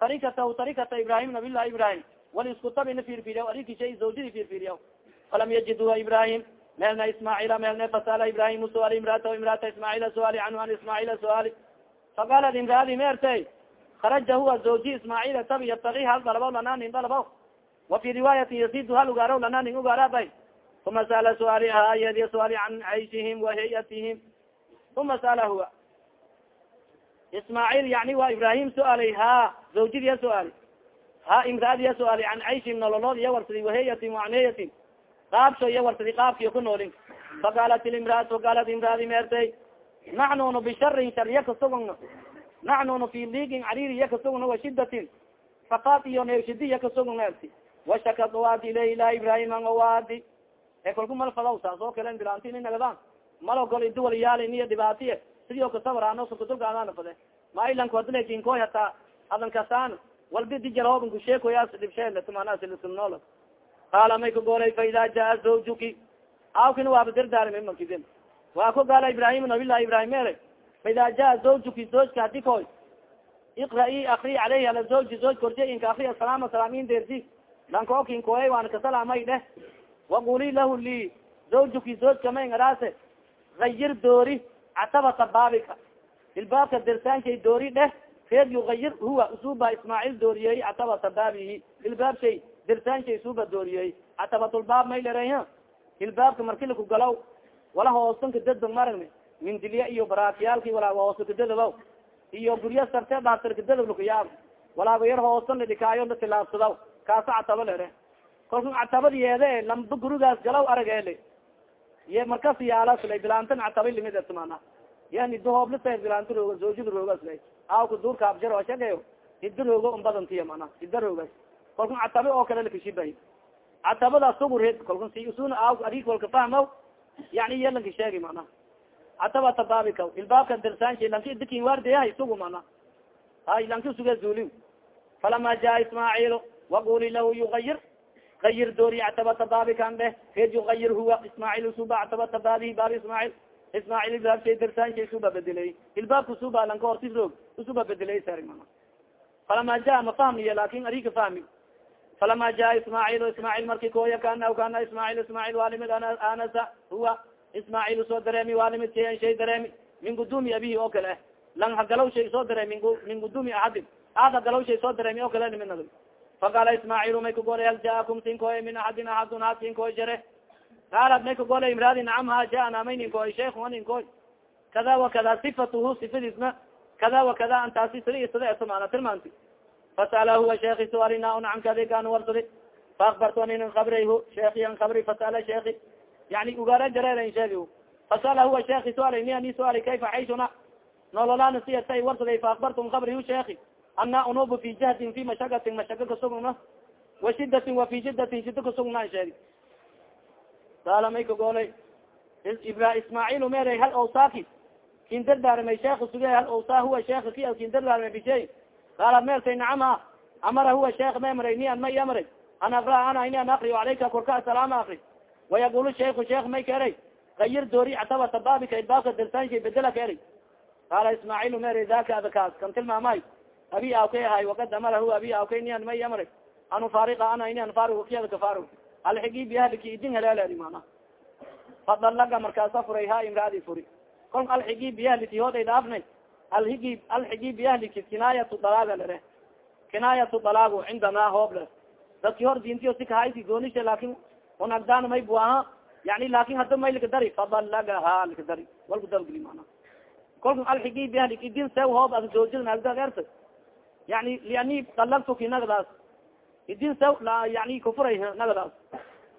tarikata tarikata ibrahim nabilah ibrahim wali isku tabina firfiriya arikisha zawjadi firfiriya falam yajiduha ibrahim meelna ismaaciila meelne fasala ibrahim suaali imraata imraata ismaaciila suaali canhu an ismaaciila suaali faqaalat imraadi meerte kharaja huwa zawji ismaaciila tabi yabtagi hal dalabo lananin dalabo wafi riwaayati yasidu hal ugaaro lananin ugaarabay uma sala suaali hayadi suaali can cayshihim wa hayatihim uma sala huwa ismaaciil yani wa ibrahim suaalay ha zawjidiya suaali ha imraadiya suaali can cayshihim nololood iya warsadi wahayatin an hayatin qaabsho iyo warsadi qaabkiyo ku noolin. Faqaalat imraat faqaalat imraadi meertay naxnunu bisharin sharya kasugn naxnunu fi liigin cariri iya kasugna washidatin fafaad iyo neeshidi iya kasugn erti washakat waadi ilayh ila ibrahim an waadi e kalku mal fadaw saas oo kale bilaanti ni nagadaan malo gol iduwal yaali niyo dhibaatiye sidii o kasabarano sukudulgaadana fade ma ilanku hadlakinkoy hataa hadan kasaan walbi dijalhooban kusheekoyaas dhibsheetumanaasilisunoola qaala may ka goolay fa ida jaa zawjuki awkin waaba dardaarma makidin waa ku gaala ibrahim nabilahi ibrahim ele fa ida jaa zawjuki zoojka hadi koy iqra'i akri caleyhi ala zawji zooj korje inka akri asalaam asalaam in derdi lankookin koyay waana kasalaamay dheh waquli lahu li zawjuki zoojka may ngaraase gayir doori catabata baabika ilbaabka dirsaanshey doori dheh feer yugayir huwa usuba ismaaciil dooriyey catabata baabihi ilbaabshay dirsanshay suba dooriyey catabatulbaab may lera ilbaabka marki laku galaw wala hoosanka dadbag maragni mindilya iyo baraakiyaalki walaa hoosanka dadabaw iyo gurya sarte dhaasarka dadab lakuyaab walaaga yar hoosan la tilaabsadaw kaasa cataba lere kolka catabadiyeede lamba gurigaas galaw aragele ye markas yaalasla bilaantan cataba limidetmana yani dahooblisa bilaanta rooga zoojida roogasla awka duurka abjar oo shagayo hida rooga unbadantiya mana. Hida roogas kalkun catabe oo kale lakashibahi catabada sugured kalkun si usun a adig walka fahmaw yani lanka sheegi mana. Cataba tabaabika ilbaabka darsaanshi lanka idikin waardeyahay sugu mana. Hay lanka suge zuuli falama jaa ismaaciil waquli lahu yugayir gayir doori catabata baabikan dheh red yugayir huwa ismaaciil suba catabata baabihi baabi ismaaciil ismaaciil ilbaabshay darsaanshi suba bedeley ilbaabka suba lanka hortis roog usuba bedeley sari mana falama jaa ma fahmiya laakiin arika fahmi falama jaa ismaaciil ismaaciil marki koya kana kana ismaaciil ismaaciil waa limid anasa huwa ismaaciil soo dareemi waa limid shayan shay dareemi min gudumi abihi oo kale lang hagalaw shay soo dareemi min gudumi ahadin ahad hagalaw shay soo dareemi oo kale nimid nag faqaala ismaaciil may kagolay hal jaakum sinkoy min ahadin ahadun had sinkoy jare qaalat may kagolay imraadi nacam ha jaana may ninkoy sheekh ninkoy kada wa kada sifatuhu sifadiisna kada wa kada antaasi sida isada etomana tilmaanti fasala huwa sheeki sualina un an kadi kan warsadi faakbartoni an kabrayhu sheeki an kabri fasala sheeki yani ugaara jareeran sheegi fasala huwa sheeki sualay ni ani sualay kayfa cayshuna nololaana siyatay warsaday faakbartum kabrihu sheeki ana unubu fi jahtin fi mashagatin mashaga kasugna wa shidatin wa fi shidatin shida kasugna sheegi qaala may kagoolay ibra ismaaciil mere hal awsaaki kin dardaarmay sheeka suge hal awsaa huwa sheeka ki kin dardaarmay bishay qaala meertay nacama amara huwa sheek memray ni an may amray an akra ana ini an akri alayka korka asalaam akri wayaqulu sheiku sheek may ka eray gayir doori catabata baabika ilbaabka dirsanshay bedela ka eray qaala ismaaciil mere daka adakaas kan tilmaamay abi awkay ahay wakad amara huwa abi awkay ni an may amray an ufaariqa ana ini an faarigo kiyada kafaaro alxigi biahliki idin heleeledi mana fadalaga markaasa furay ha imraadi furi kol alxigi biahliki hooday dhaafnay alhigi alxigi biahliki kinaayatu dalaaga lere kinaayatu dalaagu cindana hoob dadki hor diintiyo si kahaysi goonisha laakin un agdaan may bu aha yani laakin hada may lika dari fadalagaha lika dari walku dabgeli mana kolka alxigi biahliki idin sew hoob ad joojid agdagerta yani liani dalagtu kinagdaas idin saw yani kufuray nagadaas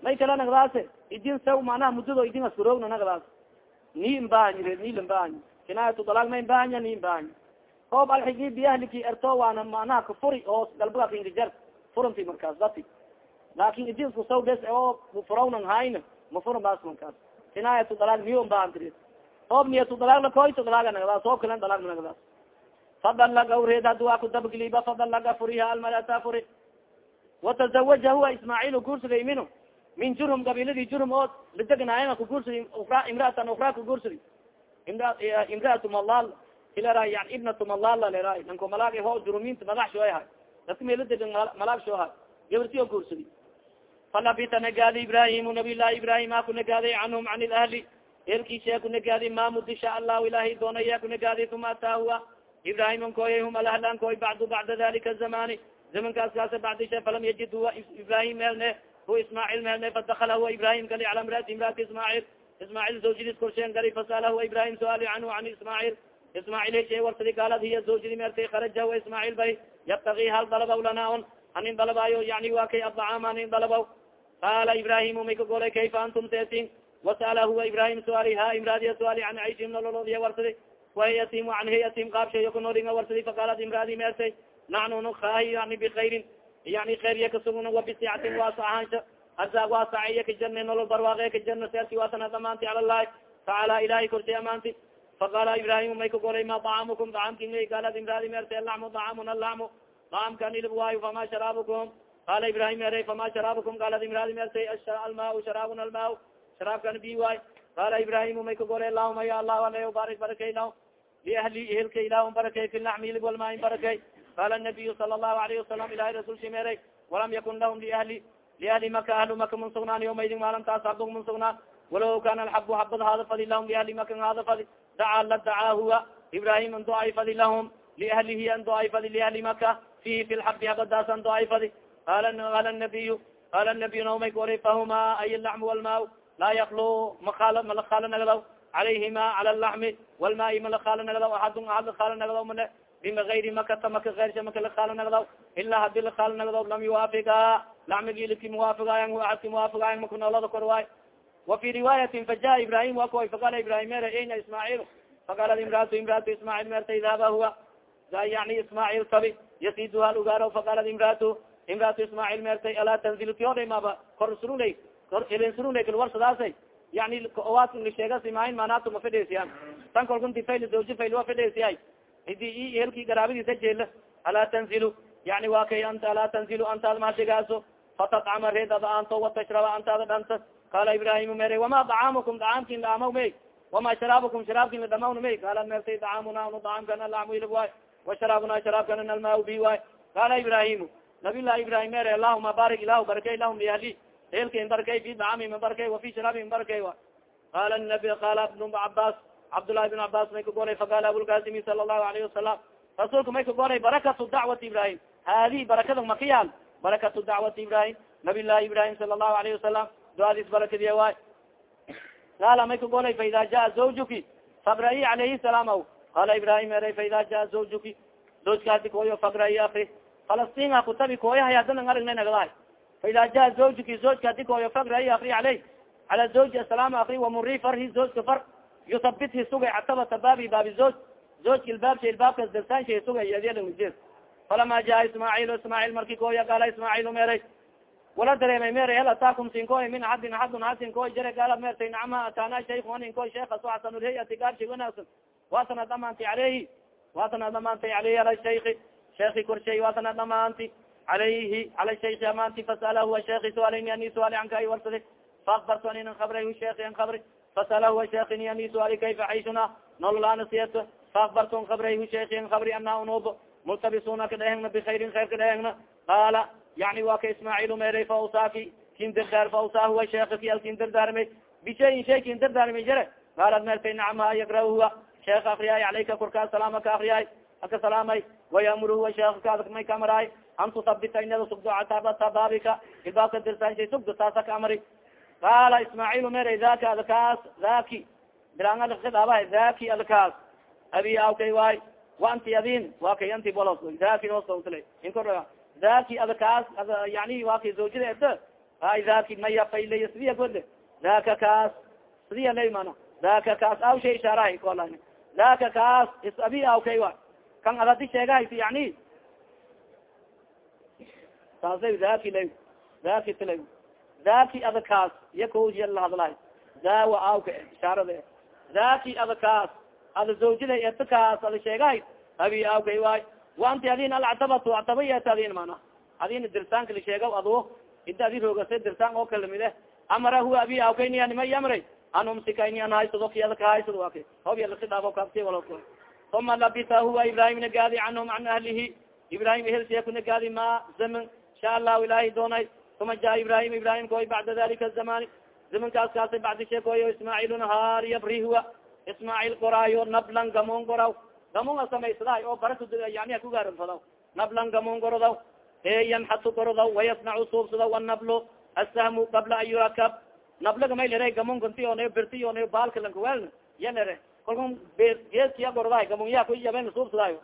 may kala nagdaas idin saw manaha muddado idin askuroogna nagdaas. Ni imbahanyi reed ni lambahanyi kinaayatu dalaag ma imbahanya ni imbahanya hoob alxigi biahliki erto waana manaha kafuri oo galbaga kingajar furanti markaas dati. Laakin idin saw bes oo furawnan hayna mafuran baas markaas. Kinaayatu dalaag niyo imbahantiri hoob niyatu dalaag lakoyto dalaaga nagdaas hoob kalen dalaag nagdaas fadalaga reed hadi waa kudabgliba fadalaga furiha almalata furi watazawaja huwa ismaaciil guursaday minu min jurhum gabiladii jurhum oo ladegnaayana kuguursaday ra imraatan ukra kuguursaday imraatu malal ilera yani ibnatu malala lera nanko malaag ho juruminta madax shoo ahay dadka meela degan malaag ahay gabarti oo falabita nagaadi ibrahimu nabiy llahi ibrahim ku nagaaday canhum can ilahli eelkiisha ku nagaaday mamud insha allahu ilahay doonaya ku nagaaday uma ataa huwa ibrahim ankoya hum alahli ankoy bacdu bacda dalika zamani zamankaas kaasa bacdisha falam yajid huwa ibrahim meelne hu ismaaciil meelne fadakala huwa ibrahim gali cala mraati imraati ismaaciil ismaaciil zawjadiis korshen gali fasala huwa ibrahim suaali canhu can ismaaciil ismaaciil heshe warsadi gaalad hiya zawjadi meertay kharaja huwa ismaaciil bay yabtagi hal dalabaw lana on hanin dalabaayo yani waa kay adcaam hanin dalabaw qaala ibrahimu may ka golay kayfa antum tetin wasala huwa ibrahim suaali ha imraadiya suaali can cayshim nololodiya warsadi wahiyatim an hiyatim qaabshayo kunoringa warsadi faqaalad imraadi meertay naxnu nukahi yani bikayrin yani kayr iya kasugna wabisicatin waasa ahaansha arzaag waasaca iya kajarna nolol barwaaqe kajarna seerti waasana dhamaanti cala llahi tacaala ilahay korshay amaanti faqala ibrahim may ka golay ma dacaamukum dacamkin gaalad imraadi meerte alacmu dacamuna alacmu dacamkan ilib waayo fama sharaabukum qala ibrahim mere fama sharaabukum gaalad imraadi meerte almaa sharaabuna almaa sharaabkan bi waay qala ibrahim may ka golay allahuma ya allah ala barik barakay lah liahli ehelka ilah barakay fi lacmi hilib walmaa barakay qala nabiyu sala allahu alayhi wasalam ilahay rasulshi meeray walam yakun lahum liahli liahli maka ahlu maka mun sugnaan yawmaydin maalintaas habdog mun sugnaan walaw kana alxabu habad haada fadi lahum liahli maka haada fadi dacaa la dacaa huwa ibrahim an doay fadi lahum liahlihi an doay fadi liahli maka fihi fi lxabi habadaas an doay fadi qala qala nabiyu qala nabiyu naumay kori fahuma ay lacmu walmaa laa yaklu maal malakaala nagadaw calayhima cala lacmi walmaai malakaala nagadaw ahadun ahad lakaala nagadaw mane bima ayri makata maka eyrsha maka lakaala nagdaw ilaa haddii lakaala nagdaw lam yuwaafiga lacmigi liki muwaafigayan aadki muwaafigayan maka noolada kor waay wa fi riwaayatin faja ibrahim wakoy faqala ibrahim mere ena ismaaciil faqalat imraatu imraatu ismaaciil merta idhaba huwa yani ismaaciil tabi yasiduha ugaaro faqalat imraatu imraatu ismaaciil mertay alaa tanzil tiodhay maba kor suruley kor ilin suruley kal warsadaasay yani waat sheegasi maahin maanaatu ma fidheysiyan tan kolkunti fayl zawji fayl wa fidheysiyay idi i helki garaabadiisa jeela alaa tanzilu. Yani wa kay alaa tanzilu antaad mahadegaaso fatadcama reed ada aanto watashraba antaada dhanta qaala ibrahim mere wama dacaamukum? Dacaamkin dhaamaw may wama sharaabukum? Sharaabkin ladhamawna may qaala mertay dacaamuna nu dacaamkana lacmu ilib waay. Wa sharaabuna sharaabkana nalmaa bi waay. Qaala ibrahimu nabiy llahi ibrahim allahuma barik ilahu barakay lahum liahli helkin barakay fi dacamihim barakay wafi sharaabihim barakay wa qala nabi qaala ibn cabas cabdالlahi بن cabas may ka golay faqala abulkasimi sala الlahu alayhi wasalam rasuulka may ka golay barakatu dacwati ibrahim hadi barakada makiyal barakatu dacwati ibrahim nabiy llahi ibrahim sala الlahu alayhi wasalam duadis barakadiya waay qaala may ka golay faida jaa zawjuki fabrai alayhi salaam aw qala ibrahim ere faida jaa zawjuki zawjka hadi koyo fabrai akri falastin ha kutabi koyahay hadana aragna nagdahay faida jaa zawjuki zawjka hadi koyo fabrai akri aleyh ala zawji asalaam akri wamuri farhi zawjka far yutabithi sugay catabata baabi baabi zoj zojka ilbaabsha ilbaabkas darsansha sugay yadyalanjes falama jaa ismaaciil ismaaciil marki koya gaala ismaaciil meeray wala dareemay meeray hel ataakum sinkoy min axadin axadun hasinkoy jare gaala meertay nacma ataana shaykhu aninkoy sheekas xasanulhayati gaabshay wanaagsan waatana dhamaantay caleyhi waatana dhamaantay aleyhi ala shayki sheeki korshay waatana dhamaanti alayhi ala shayki amaanti fasala huwa sheeki suaalani ani suaali anka ay warsaday faakbartu aninan kabray hu sheeki an kabri fasala huwa sheekini ani suaali kayfa cayshuna nololaana siyato faakbartun kabray hu sheekin kabri ana unub multabisuna kadhehengna bikayrin khair kadhehengna qaala yani waa ka ismaaciil meeray fausaaki kin dardaar fausaa huwa sheekaki al kin dardaarmay bishayin shay kin dardaarmay jare qaalad meertay nacma yagra huwa sheek akriyaay alayka korkaa salaama ka akriyaay aka salaamay wayamuru huwa sheekaka may ka amaraay an tutabita inada sugdo catabata baabika ilbaabka dirsaanshay sugdo taasa ka amari qaala ismaaciil meeray daka adkaas daki bilaangaaba daki adkaas abi awkay waay wa anti adin wa kay anti bolos daki hoosla inkor daki ada kaas ada yani waa kay zawjada eda hay daki maya faylay sidiya gode daka kaas sidiya lay mana daka kaas aw shay ishaarahay kola daka kaas is abi aw kay wa kan adadi sheegahaysi yani saasay daki lay daki tilay daki ada kaas iya kodiya lahadlahay dawa awka ishaarada daki ada kaas ada zawjada eta kaas ada sheegahay abi awkay waay waanti adin alactabatu actabay eta adin mana adin dirsaanka la sheega ado inta adi roogasa dirsaan oo kalamide amara huwa abi awkayniya nima yamray an umsikayni an haysado kiyada ka haysado wa hob yalasi dhaafo kabti wala uma labisa huwa ibrahim nagaadi canhum can ahlihi ibrahim ehelsiya kunagaadi ma zaman insha allahu ilahay doonay uma jaa ibrahim ibrahim koy bacda dalika zamani zamankaas kaasa bacdi sheekoyo ismaaciil nahaar yabri huwa ismaaciil qoraayo nablan gamon goraw gamonga samaysadahay oo bara yani hakugaaranfadaw nablan gamon gorodaw e yanxatu gorodaw wayasnacu suubsadaw annablo asahmu qabla an yurakab nablaga may lere gamon ganti one birti one baalka lankawelna ya lere kalku geeskiya gorodahay gamon ya ku yaben suubsadayo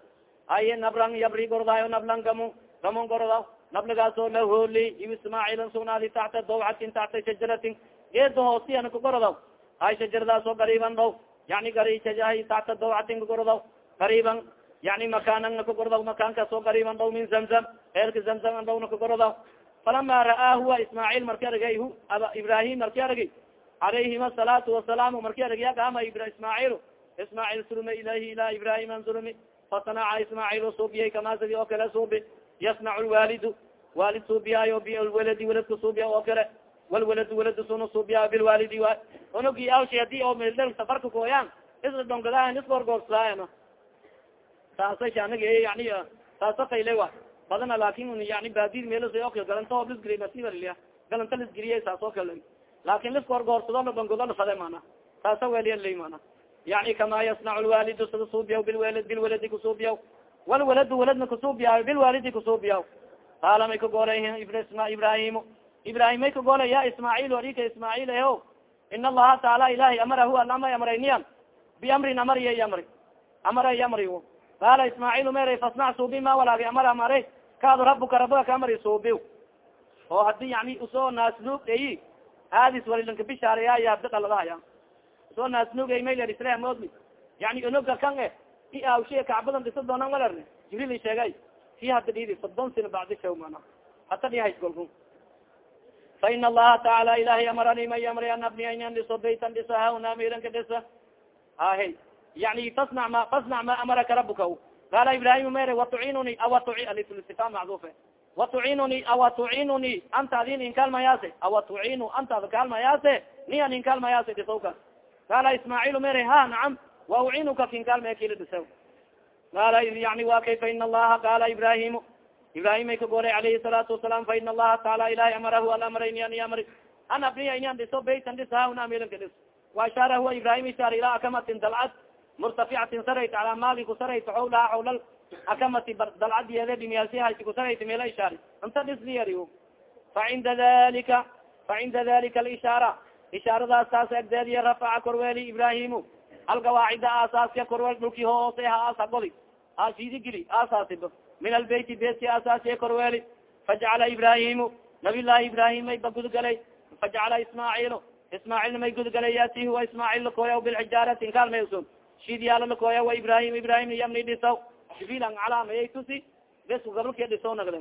aye nablan yabri gorodaayo nablan gamon gamon gorodaw nablagaasoo laholi iw ismaaciilan sugnaadi taxta dawcatin taxta shajaratin geeda hoosiyana kagorodaw hay shajaradaasoo gariiban dhow yani gari taxta dawcatin kagorodaw gariiban yani makaanan kagorodaw makaankaasoo gariiban dhow min zamzam. Eelka zamzam an dhowna kagorodaw falama ra'aa huwa ismaaciil marki aragay hu aba ibrahim marki aragay alayhim asalaatu wasalaamu marki aragya gaama ismaaciil ismaaciil surumi ilayhi ila ibrahim an surumi fasanaca ismaaciil suubiyay kamasadi oo kale suubi yasnac lwaalidu waalid suubiyaayo bilwaladi waladka suubiya oo kale walwaladu walad suna suubiya bilwaalidi wa unugi awsha haddii oo mildel safarka kooyaan isla dongadahan isgoorgoorsadaayan saasa shanag yani saasa fayle wa badana laakin yani baadid meelsa galanta oo lisgiriy masibaliya galanta lisgiriye saas kale laakin lisgoorgoorsado la dongodo lafade mana saasa weliyalay mana yani kama yasnac lwaalidu sida suubiya bilwalad bilwaladi kusuubiya walwaladu waladna kusuubiya bilwaalidi kusuubiya qaala may kagoolay ibrahim ibrahim may kagoolay ya ismaaciil arika ismaaciil eho in allaha taala ilahi amarahu alama amrayniya biamrin amariya amri amara amri qaala ismaaciil mer fasnac suubi ma walaagi amar amare. Kaado rabuka rabaga ka amari suubi oo haddii yani u soo naasnuug eyi aadis walilanka bishaaraya habda dhaladahaya u soo naasnuug ey mayler isla moodmi yani onoga kan e i awshiya kacbadan dhisa doonaan walarne jibril sheegay si hada dhidi soddon sino bacdi shaw mana hata dhihays golku fa in allaha taala ilahay amarani may amri an abniya inan dhiso baytan dhisa hawna miranka dhisa ahe yani fasnac ma fasnac ma amaraka rabuka qaala ibrahim mere watucinuni awa tu aliflistifam macdufe watucinuni awa tucinuni anta adin inkaalmayaase awa tucinu anta kaalmayaase ni inkaalmayaase dhisawka qaala ismaaciil mere ha nacam wa ucinuka kinkaalmaya kila dhisaw qaala yani wa kay fa in allaha qaala ibrahim ibrahim ay ka golay alayhi salaatu wasalam fa in allaha taala ilahi amarahu an amrayni an amri an abniya inan dhiso baytan dhisa hawna milanka dhis waashaara huwa ibrahim ishaar ilaa akamatin dalcad murtaficatin sarayt calaa maagi kusarayt xawlaha xawlal akamati dalcadyeede dhimiyaalsihaysi kusarayt meela ishaari inta dhisdiyari fa cinda dalika fa cinda dalika alishaara ishaaradaas taas agdeediya rafaca korweeli algawaacida aasaaska korweel dhulki hoose ha aasagodi aasidi gili aasaasib min albeyti beedki aasaasiya korweeli. Fajacala ibrahimu nabiy llahi ibrahim may ba gudgalay fajacala ismaaciil ismaaciilna may gudgalay yati huwa ismaaciil lakooya bilxijaarati inkaalmay usun. Shid yaalla lakooya wa ibrahim ibrahim yabni dhisaw. Jibilan calaamayay tusi bes gabalkia dhisaw nagda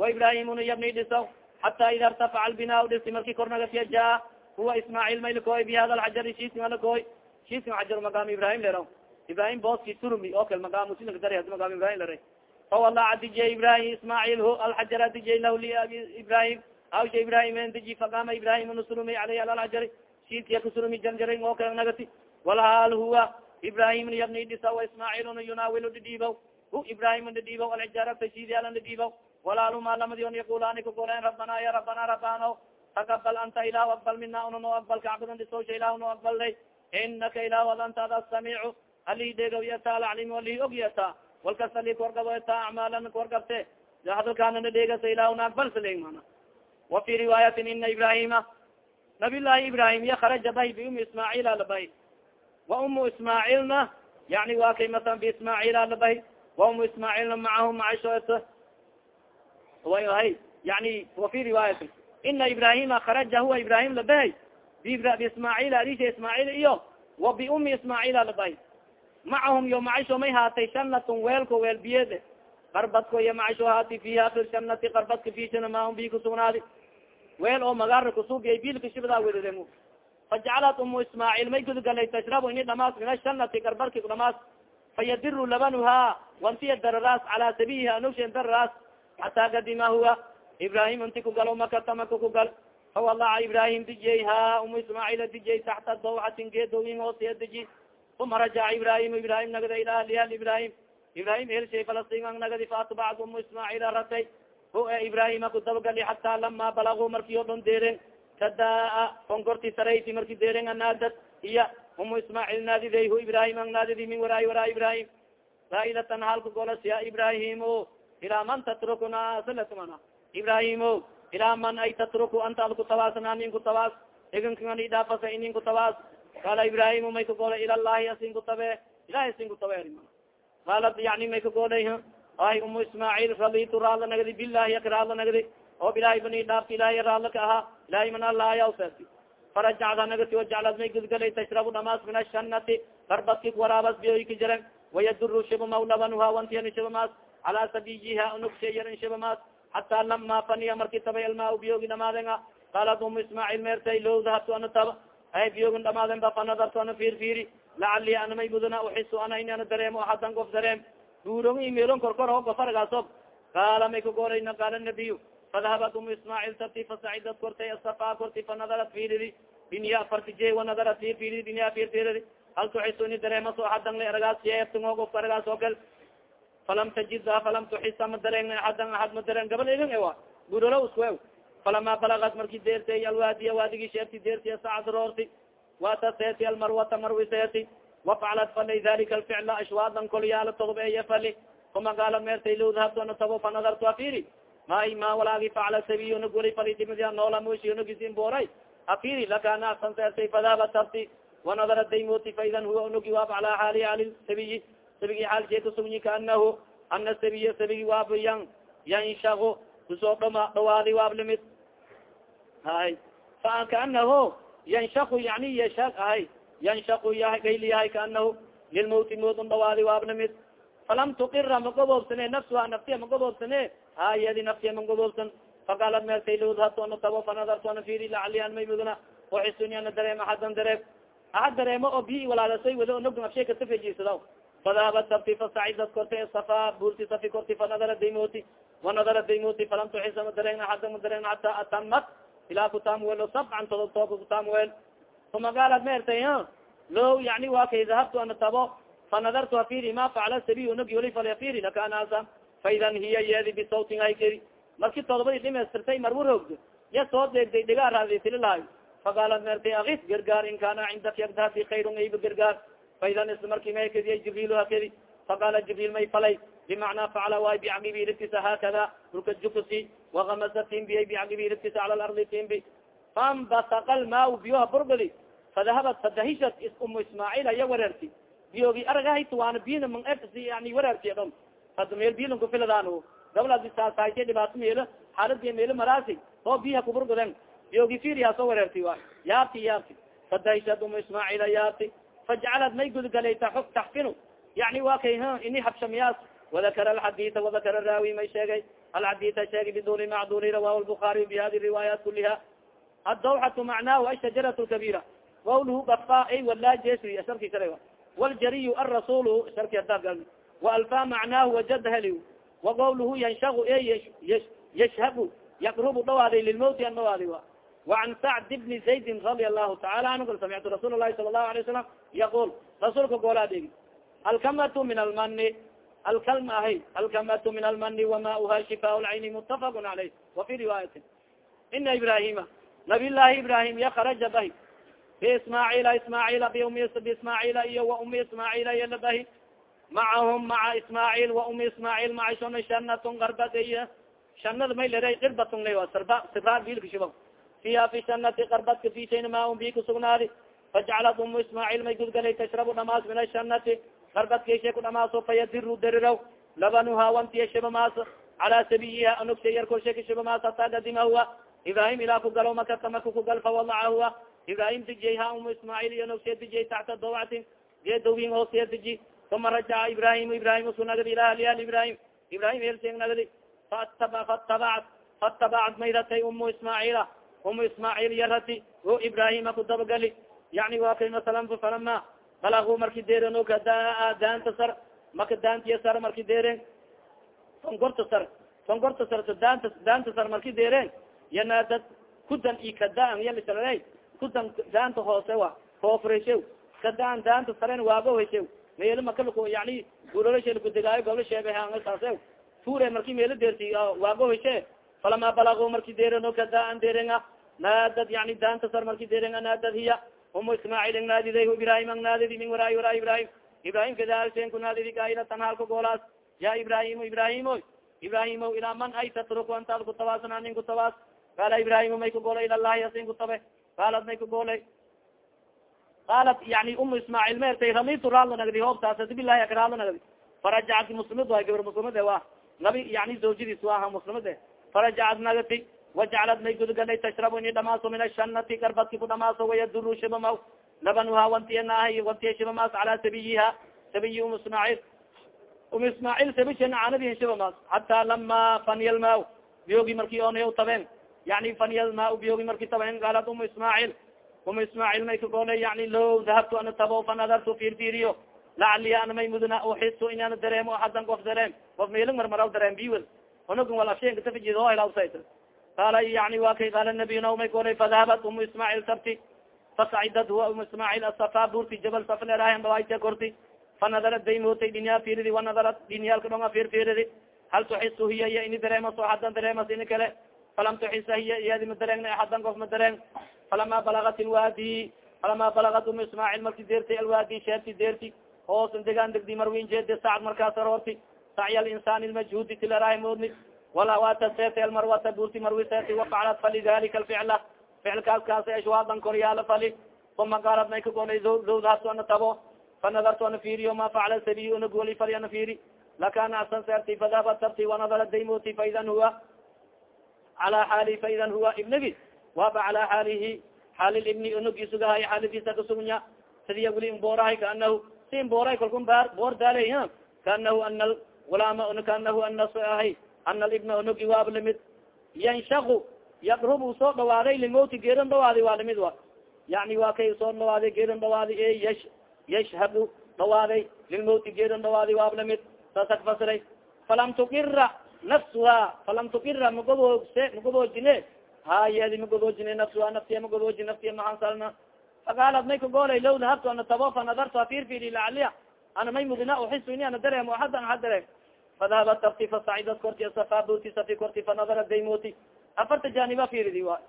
wa ibrahimuna yabni dhisaw. Xata ida irtafaca albinaa dhisi marki kornagatiya jaa huwa ismaaciil may lakooy bi hada alxajari shiisma lakooy shiisma xajar maqaam ibrahim leraw ibrahim booski turmi oo kale maqaam musilkadar maqaam ibrahim lera fawala adijey ibrahim ismaaciil hu alxajar adijey lah liabi ibrahim. Awsha ibrahim endiji faqama ibrahim nasurumi aleyh alalxajari shiiskiya kasurumi jarjaray oo kale nagati. Walhaal huwa ibrahim yabni dhisa wa ismaaciilna yunaawilu dhidhiibaw hu ibrahim dhidhiibaw alxijaarata shiidiyaala dhidhiibaw walaaluma lamadion yaqulaani kagoleen rabbana ya rabbana rabano takabal anta ilahu aqbal mina una noo aqbal kacbadan dhisowsha ilahu noo aqbalday inaka ilahu ad anta ad asamiicu alihi dheegaw yata alaclim alihi og yata walkas ali kuwargabo yata acmaalana kuwargabte hadalkaanana dheegasa ilahuna aqbal saleeg mana wa fi riwaayatin ina ibrahima nabiy llahi ibrahim ya kharaja bay biumi ismaaciil alabahy wa umu ismaaciilna yani wa kay masalan biismaaciil alabahy wa umu ismaaciilna macahu macashoet hay yani wa fi riwaayati ina ibrahima kharaja huwa ibrahim labahay biismaaciil arisha ismaaciil iyo wa biumi ismaaciila labahay macahum yo macasho may haatay shanatun weelko weel biyede qarbadko iyo macasho haati fiha fi shanati qarbadka fishana maahum bi kusugnaadi weel oo magaara kusugiya bilka shibdaa wedadem fajaclat umu ismaaciil may gudgalay tashrabu ini dhamaas min ashanati qarbarki dhamaas fayadiru labanuha wantiya dararaas calaa sabiyiha anugshen dararaas xataa kadima huwa ibrahim inti kugal makata maka kugal fawalaca ibrahim dijey ha umu ismaaciil dijey taxta dawxatin geedowin hoosiya diji uma rajaca ibrahim ibrahim nagada ila ahliha ibrahim. Ibrahim helshay falastin ang nagadi faatbacd umu ismaaciil ratay. Hu e ibrahima kudabagali xataa lama balagu marki o dhon deeren kadaa konkorti sarayti marki deeren anaadad iya umu ismaaciil naadiday hu ibrahim ang naadidi min waraai waraa ibrahim. Saailatan halka golas ya ibrahimo ilaa man tatrukuna salatmana ibrahimo ilaa man ay tatruku anta ad kutawaasna nin kutawaas egankan idhaafasa inin kutawaas qaala ibrahim may kagoolay ila llahi asin kutabe ilahi asin kutabe qaalat yani may kagoolay ay umu ismaaciil raditu raadla nagadi bilahi yak raadla nagadi oo ilahay bani dhaafti ilahay raadla ka ahaa ilahay man alaayawsati farajacda nagati wajaclad may gudgalay tashrabu dhamaas min ashanati barbadki waraabas biyoyka jiran wayaduru shibamaw labanuha wantiyan shibamaas calaa sabiyiha unugsheeyarin shibamaas hataa lama faniya marki tabay almaa biyogi dhamaaden qaalat umu ismaaciil meertay low dahabtu ana taba. Ay biyogin dhamaaden ba fanadartu ana fiirfiiri lacali ana may uxisu ana in ana dareemo axadan gof dareem duurong imeelon korkor ho gofargaaso qaala may kagoorayna qaala nabiy fadahabat umu ismaaciil tarti fasacidad kortay asafa korti fanadarat fiiridi dinya fartije wanadarat fir fiiridi dinya firtiridi hal tuxisu ini dareemaso axadan la eragaas yeeftingo gofka eragaas oo kal falam tajidha falam tuxisa ma dareen axadan axad ma dareen gabal idin ewa gurolo isku falama balagat marki deertay alwaadiya waadigi sheerti deerti sacad roorti wata seeti almarwata marwi seeti wafcalat falay dalika alficla ashwaadan kolyaala todob eye fali uma gaala meertay ana tabo fanadartu afiri may ma walaagi facla sabiy nag wali fali dimida noola moshi nagisin booray afiri lakana asan seertay fadaba tarti wanadara daymoti faidan huwa unugi ala xaali ali sabiyi sabigi xaalshe kasugni kaanahu ana sabiya sabigi waab yan yanshaku ku soo dhama dhawaadi waab limid hay fa kaanahu yanshaku yani yasha hay yanshaku yahay gayli yahay kaanahu lilmawti moodun dhawaadi waab limid falam tuqira magoboobsane nafsuha naftiya magoboobsane hayadi naftiya magoboobsan faqaalad meertay lodhabto ana tabo fanadartu ana firi lacali an may mudana oxisuni ana dareem axadan dareem axad dareemo oo biyi walaalasay wado nog afshay kasafejiisada fadahabat sabti fasacidad korta safa buurti safi korti fanadara daymoti wanadara daymoti falam tuxisa ma dareen axada ma dareen hataa atamat ilaa kutaam welo sabcan todob tooka kutaam wel uma gaalad meertay low yani waa kay dahabtu ana tabo fanadartu afiri ma facala sabiy nagi wali fal afiri lakaanaasa faidan hiya yeedi bisawtin haykeri marki todobadi dhimaystirtay marwar hoogdo ya soo deegday dhigaa raadi tililahay faqaalad meertay akis gargaar in kaana cindaka yagdahati kayrun ayba gargaar faidan isla marki may kediya jibril hakedi faqaala jibril may falay bimacnaa facala waay bicaqibi iribtisa haakada dhulka jukusi wakamasa timbiya bicaqibi iribtisa cala lardi timbi faambasaka lmaa biyoha burgadi fadahabat fadahishat umu ismaaciil aya wareerti biyogi aragahayt waana biyna man yani wareerti dhon hada meel bilan kufiladaan gabladisaasahayte dhibaato meelo xaaladi meelo maraasi oo biyaha kuburgaden biyogi firiyaa soo wareerti waay yaabti yaabti fadahishat umu ismaaciila yaabti fajcalad may gudgalay taxfinu yani wa kay ini habshamiyaas wadakara alxadita wadakara raawi may sheegay alxadita sheegay biduni macduri rawahu lbukaariy bi hadi riwaayaat kuliha addawxatu macnaahu ashajarat lkabira qawluhu gafa ay walaa jesri sharki kale waljariy arasulu sharki hadagal waalfa macnaahu wajad heli waqawluhu yanshagu e yashhabu yaqrubu dhawaaday lilmawti an dhawaadi wa وعn sacd بni زaydin رadi الlahu taala anhu kal samictu rasuul الlahi sala الlahu عlaه وsalam yaqul rasuulka goola degi alkamatu min almani alkalma ahay alkamatu min almani wamauha shifaa lcayni mutafaq عalayh وafi riwaayatin ina ibrahima nabiy llahi ibrahim ya kharaja bahi biismaaciila ismaaciila biismaaciila iyo wa umi ismaaciila yala bahi macahum maca ismaaciil wa umi ismaaciil macashona shanatun garbad iyo shanada may lera irbatun la sirba sirba bilka shiba fiha fi shanati karbadka fishayn ma un bi kusugnaadi fajcalat umu ismaaciil may gudgalay tashrabu dhamaas min ashanati karbadkaisha ku dhamaaso fayadiru dariraw labanuha wantiya shibamaas cala sabiyiha anogshay yar korshay kashubamas hata gadima huwa ibrahim ilaa ku galo makata maka kugal fawadaca huwa ibrahim dijiyay ha umu ismaaciil iyo nogshay dijiyay taxta dawactin geedowin hoosya diji uma rajaca ibrahim ibrahim usu nagadi ila ahli ahli ibrahim ibrahim helseng nagadi faatabacat faatabacat mayratay umu ismaaciila umu ismaaciil yarati o ibrahima ku dabagali yani wa kay masalan falama balagu marki deeren oka daanta sar maka daantiya sar marki deeren songorta sar songorta sar daanta daanta sar marki deeren yanaadad kudan i kadaan yalisala kudan daanta hoose wa koofreshew kadaan daanta saren waago heshew meelo makalko yani ulolashekudegaayo gobla sheegasaase fure marki meelo deerti waago heshe falama balago marki deeren kadaan deerenga naadad yani daanta sar marki deerenga naadad hiya umu ismaaciil ang naadiday ibrahim ang naadidi min waraai waraa ibrahim ibrahim kadaalsen ku naadidi gailatan halka goolaas ya ibrahimo ibrahimo ibrahimo ilaa man ay tatruk antaad kutabaasana nin kutabaas qaala ibrahimo may kagolay ila llahi asin kutabe qaalat may kagolay qaalat yani umu ismaaciil maertay ramitu raadla nagdi hoobtaas bilahi ak raadla nagdi farajacat muslimad way gabar muslimad wa nabi yani zawjadiis waaha muslimad farajacat nagati wajacalad may gudgalay tashrab ini dhamaaso min ashanati garbadki ku dhamaaso wayaduru shibamaw labanuha wantiyanaahay wantiya shibamaas cala sabiyiha sabiyi um ismaaciil um ismaaciil sabishan caanadihin shibamaas hataa lama fanyalmaa biyogi marki oonaya tabeen yani fanyalmaa biyogi marki tabeen gaalad um ismaaciil um ismaaciil may kagoolay yani lo dahabtu ana tabo fanadartu firfiriyo lacaliya ana may mudna uxisu inana dareemo hadan qof dareem qof meeling marmaraw dareem biwel onagun wal afsheenka tafijid oo qaala yani wa kay qaala nabiy naumay golay fadahabat umu ismaaciil sabti fasacidad huwa umu ismaaciil asafa burti jabal safleraahan dawaayta korti fanadarat daymootay dinyaa firidi wanadarat dinyaalka dhonga fir firidi hal tuxisu hiya iya ini dareemaso hadan dareemas ini kale falam tuxisa hiya iyadi ma dareegna hadan qof ma dareeng falama balagat ilwaadi falama balagat umu ismaaciil marki deertay alwaadi sheerti deerti hoosan degaan degdi marwin jeede sacd markaas aroorti sacya alinsaan ilmajhudi tilaraahi moodni wala wata seete almarwata burti marwi seeti wafaclat fali dalika alficla ficilkaas kaas ashwaadan koryaala fali uma qaalat may kagolay zawdahaas ana tabo fanadartu ana fiiriyo ma facala sabiy una goli fali ana fiiri lakana asan seerti fadahabat tabti wanadara daymoti faidan huwa cala xaali faidan huwa ibnigi waba cala xaalihi xaali ibni unugisugahay xaaladiisa kasugunya sidiya weli inboorahay kaanahu si inbooray kalkun baar boor daaley kaanahu ana gulaama kaanahu ana ahay ana libna onogi waab limid yanshaku yaqrub u soo dhawaaday limoti geeran dhawaaday waa limid wa yani waa kay soo dhawaaday geeran dhawaaday e yash yashhabu dhawaaday lilmoti geeran dhawaaday waab limid saasak fasiray falam tuqira nafsuha falam tuqira magaboogse magaboojine hayedi magaboojine nafsuha naftiya magaboojin naftiya maansalna faqaalat may kagoolay low dahabtu ana tabo fa nadartu afirfiri lacaliya ana may mudina uxisu ini ana dareem axadan aha dareem fadahabat tabti fasacidat korti safa buti safi korti fanadara daymoti afarta janiba firidi wa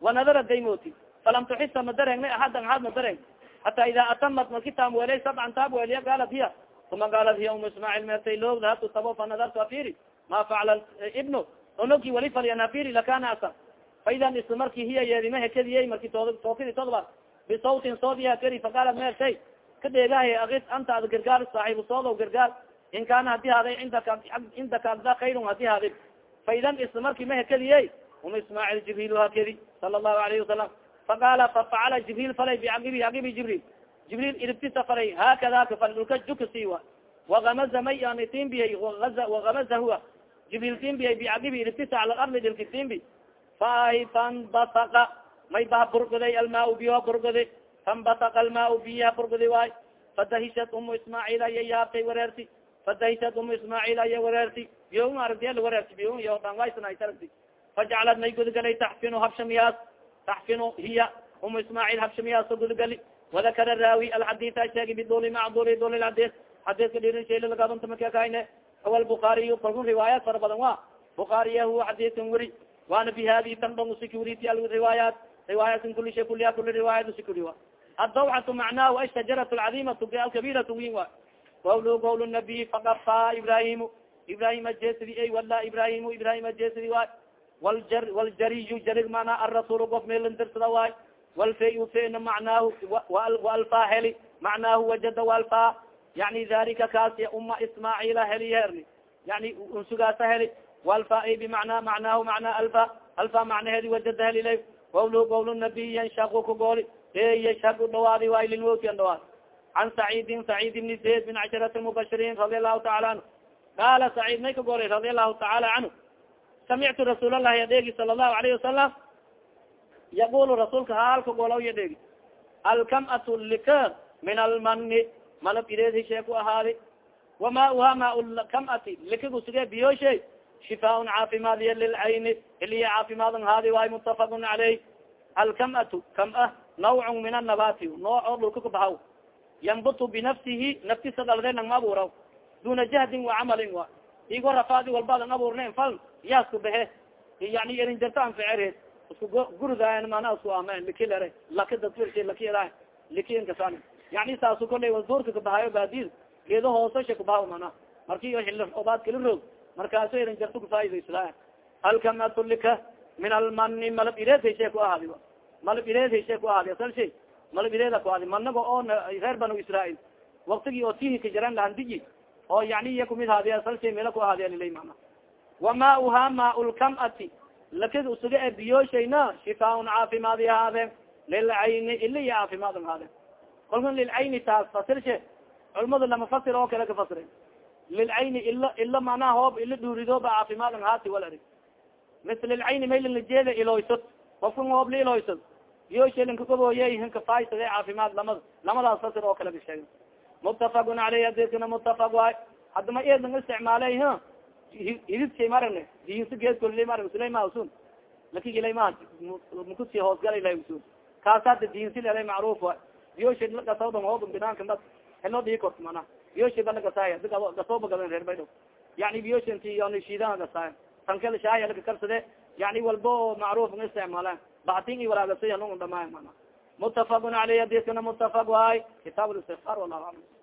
wanadara daymoti falam tuxisa ma dareng axadan axad ma dareng hata ida atamat marki taam welay sabcan taab weliya gaalat hiya uma gaalat hiya um ismaaciil meertay loo dahabtu tabo fanadartu afiri ma facala ibnu onogi wali falyan afiri lakana asa faidan is marki hiya yeedima hekadiyey marki tood toofidi todoba bisawtin soodiya kari faqaalat meertay ka dheegahay akis anta ad gargaar saaxibu soodow gargaar in kaana haddii haday indaka cindaka agda haddii hadi faidan is marki ma hekadiyey um ismaaciil jibriil hakedi sala allahu alayhi wasalam faqaala fafacala jibriil falay bicaqibi caqibi jibriil jibriil iribtisa falay haakada kafal dhulka jukasi wa wagamaza may ani timbiyay huwa jibriil timbiyay bicaqibi iribtisa cala ardi dhilki timbi faahi fanbataqa may baha burgoday almaa biyoha burgodi fanbataqa almaa biyaha burgodi waay fadahishat umu ismaaciil aya yaabtay wareerti fadahishat umu ismaaciil aya wareerti biyo aragdiya wareerti biyo iyo dhanwaysanaytaragti fajacalad may gudgalay taxfinu habshamiyaas taxfinu hiya umu ismaaciil habshamiyaasa gudgali wadakara raawi alxadita sheegi biduli maca duli xadis xadiska dhirin shaylalagabuntamakakayne huwa lbukaariyu kalkun riwaayaat fara badan wa bukaariya huwa xadiskan weri waana bi hadi tan dhong sikuriti alriwaayaat riwaayatin kuli shay kuliya kuli riwaayat sikuri wa addawxatu macnaahu ashajarat alcadimatu alkabiratu win wa qawlu qawl nabiy faqafa ibrahimu ibrahim ajesidi ay wala ibrahimu ibrahim ajesidi waay waljar waljariyu jarig mana arasuul gof meelandirsada waay walfey fena macnaahu waalfa heli macnaahu wajada walfa yani dalika kaas uma ismaaciila heli herni yani unsugaasa heli walfai bimacna macnaahu macnaa alfa alfa macnaheedi wajadahaliila qawlu qawl nabiy yanshaku kagooli e yashhadu dhawaadi waay lilmowti an dhawaad can saciidin saciid ibni zayd min casharat mubashiriin radi allahu taala canhu qaala saciid may kagoolay radi allahu tacaala canhu samictu rasuul allahi adeegi sala allahu alayhi wasalam yaqulu rasuulka haalka golaw yadheegi alkamatu likr min almani malab ireed hishee ku ahaadi wamauha ma kamati likagu sige biyoshe shifaaun caafimaadiya lilcayni iliya caafimaad haadi waay mutafaqun caleyh alkamatu kam ah nawcun min annabati nooc oo dhulka kabahaw yanbutu binafsihi naftisa dhalde nang ma abuuraw duna jahdin wa camalin wa igo rafaadi walbadan abuurna fal yaasku behe yani erin jarto anficereed isku guridayan mana isku amen likilere laki dadfirsi lakiyada likiinkasan yani saasu kolay waduurka kabahayo baadid geedo hoosasha kabahaw mana marki hili obaad kala roog markaaso erin jarto kafaa'idaysada halkamatu lika min almani malab ireed hayshe ku ahaadi malab ireed hayshe ku ahaadi asal ireeda ku ahaadi managa oo reer banu israail waktigi oo tihi ka jaran lahandiji oo yani iya kumid haadi asal shay mela ku ahaadi alilay mana wamauha maulkamati lakid usuga e biyoshayna shifaaun caafimaadi ahaade lilcayni ili ya caafimaad ahaade kolka lilcayni taas fasirse culmadu lama fasir oo kale ka fasira lilcayni ilo ilo manaha hoob ilo dhuuridooba caafimaad haati wal arig misl lilcayni maylinajeeda iloysod qofkan hoob la iloysod biyoshalinkagoboye hinkafaysade caafimaad lamada lamadaas fasir oo kale ka sheega mutafaqun aleyh adikana mutafaq waay. Hadda ma eed lang isticmaalay h hididkay maragna? Diinsi geedkoli marag suleyma usun. Laki ilayma makusi hoosgala ilahy usun. Kaas hadda diinsi lelay macruuf wa biyosha lagasawdon hoob binaanka bas. Helo dhii kort mana. Biyosha ba lagasaay gasooba gadan reer baydho yani biyosha nti yani shiidaha gasaay tankal shaaya laka karsade yani walba oo macruuf nga isticmaalaan bactin i walaagasa anung dhamaay mana. Mutafaqun aleyh hadiskana mutafaq waay kitaab listikfar wallahu aclam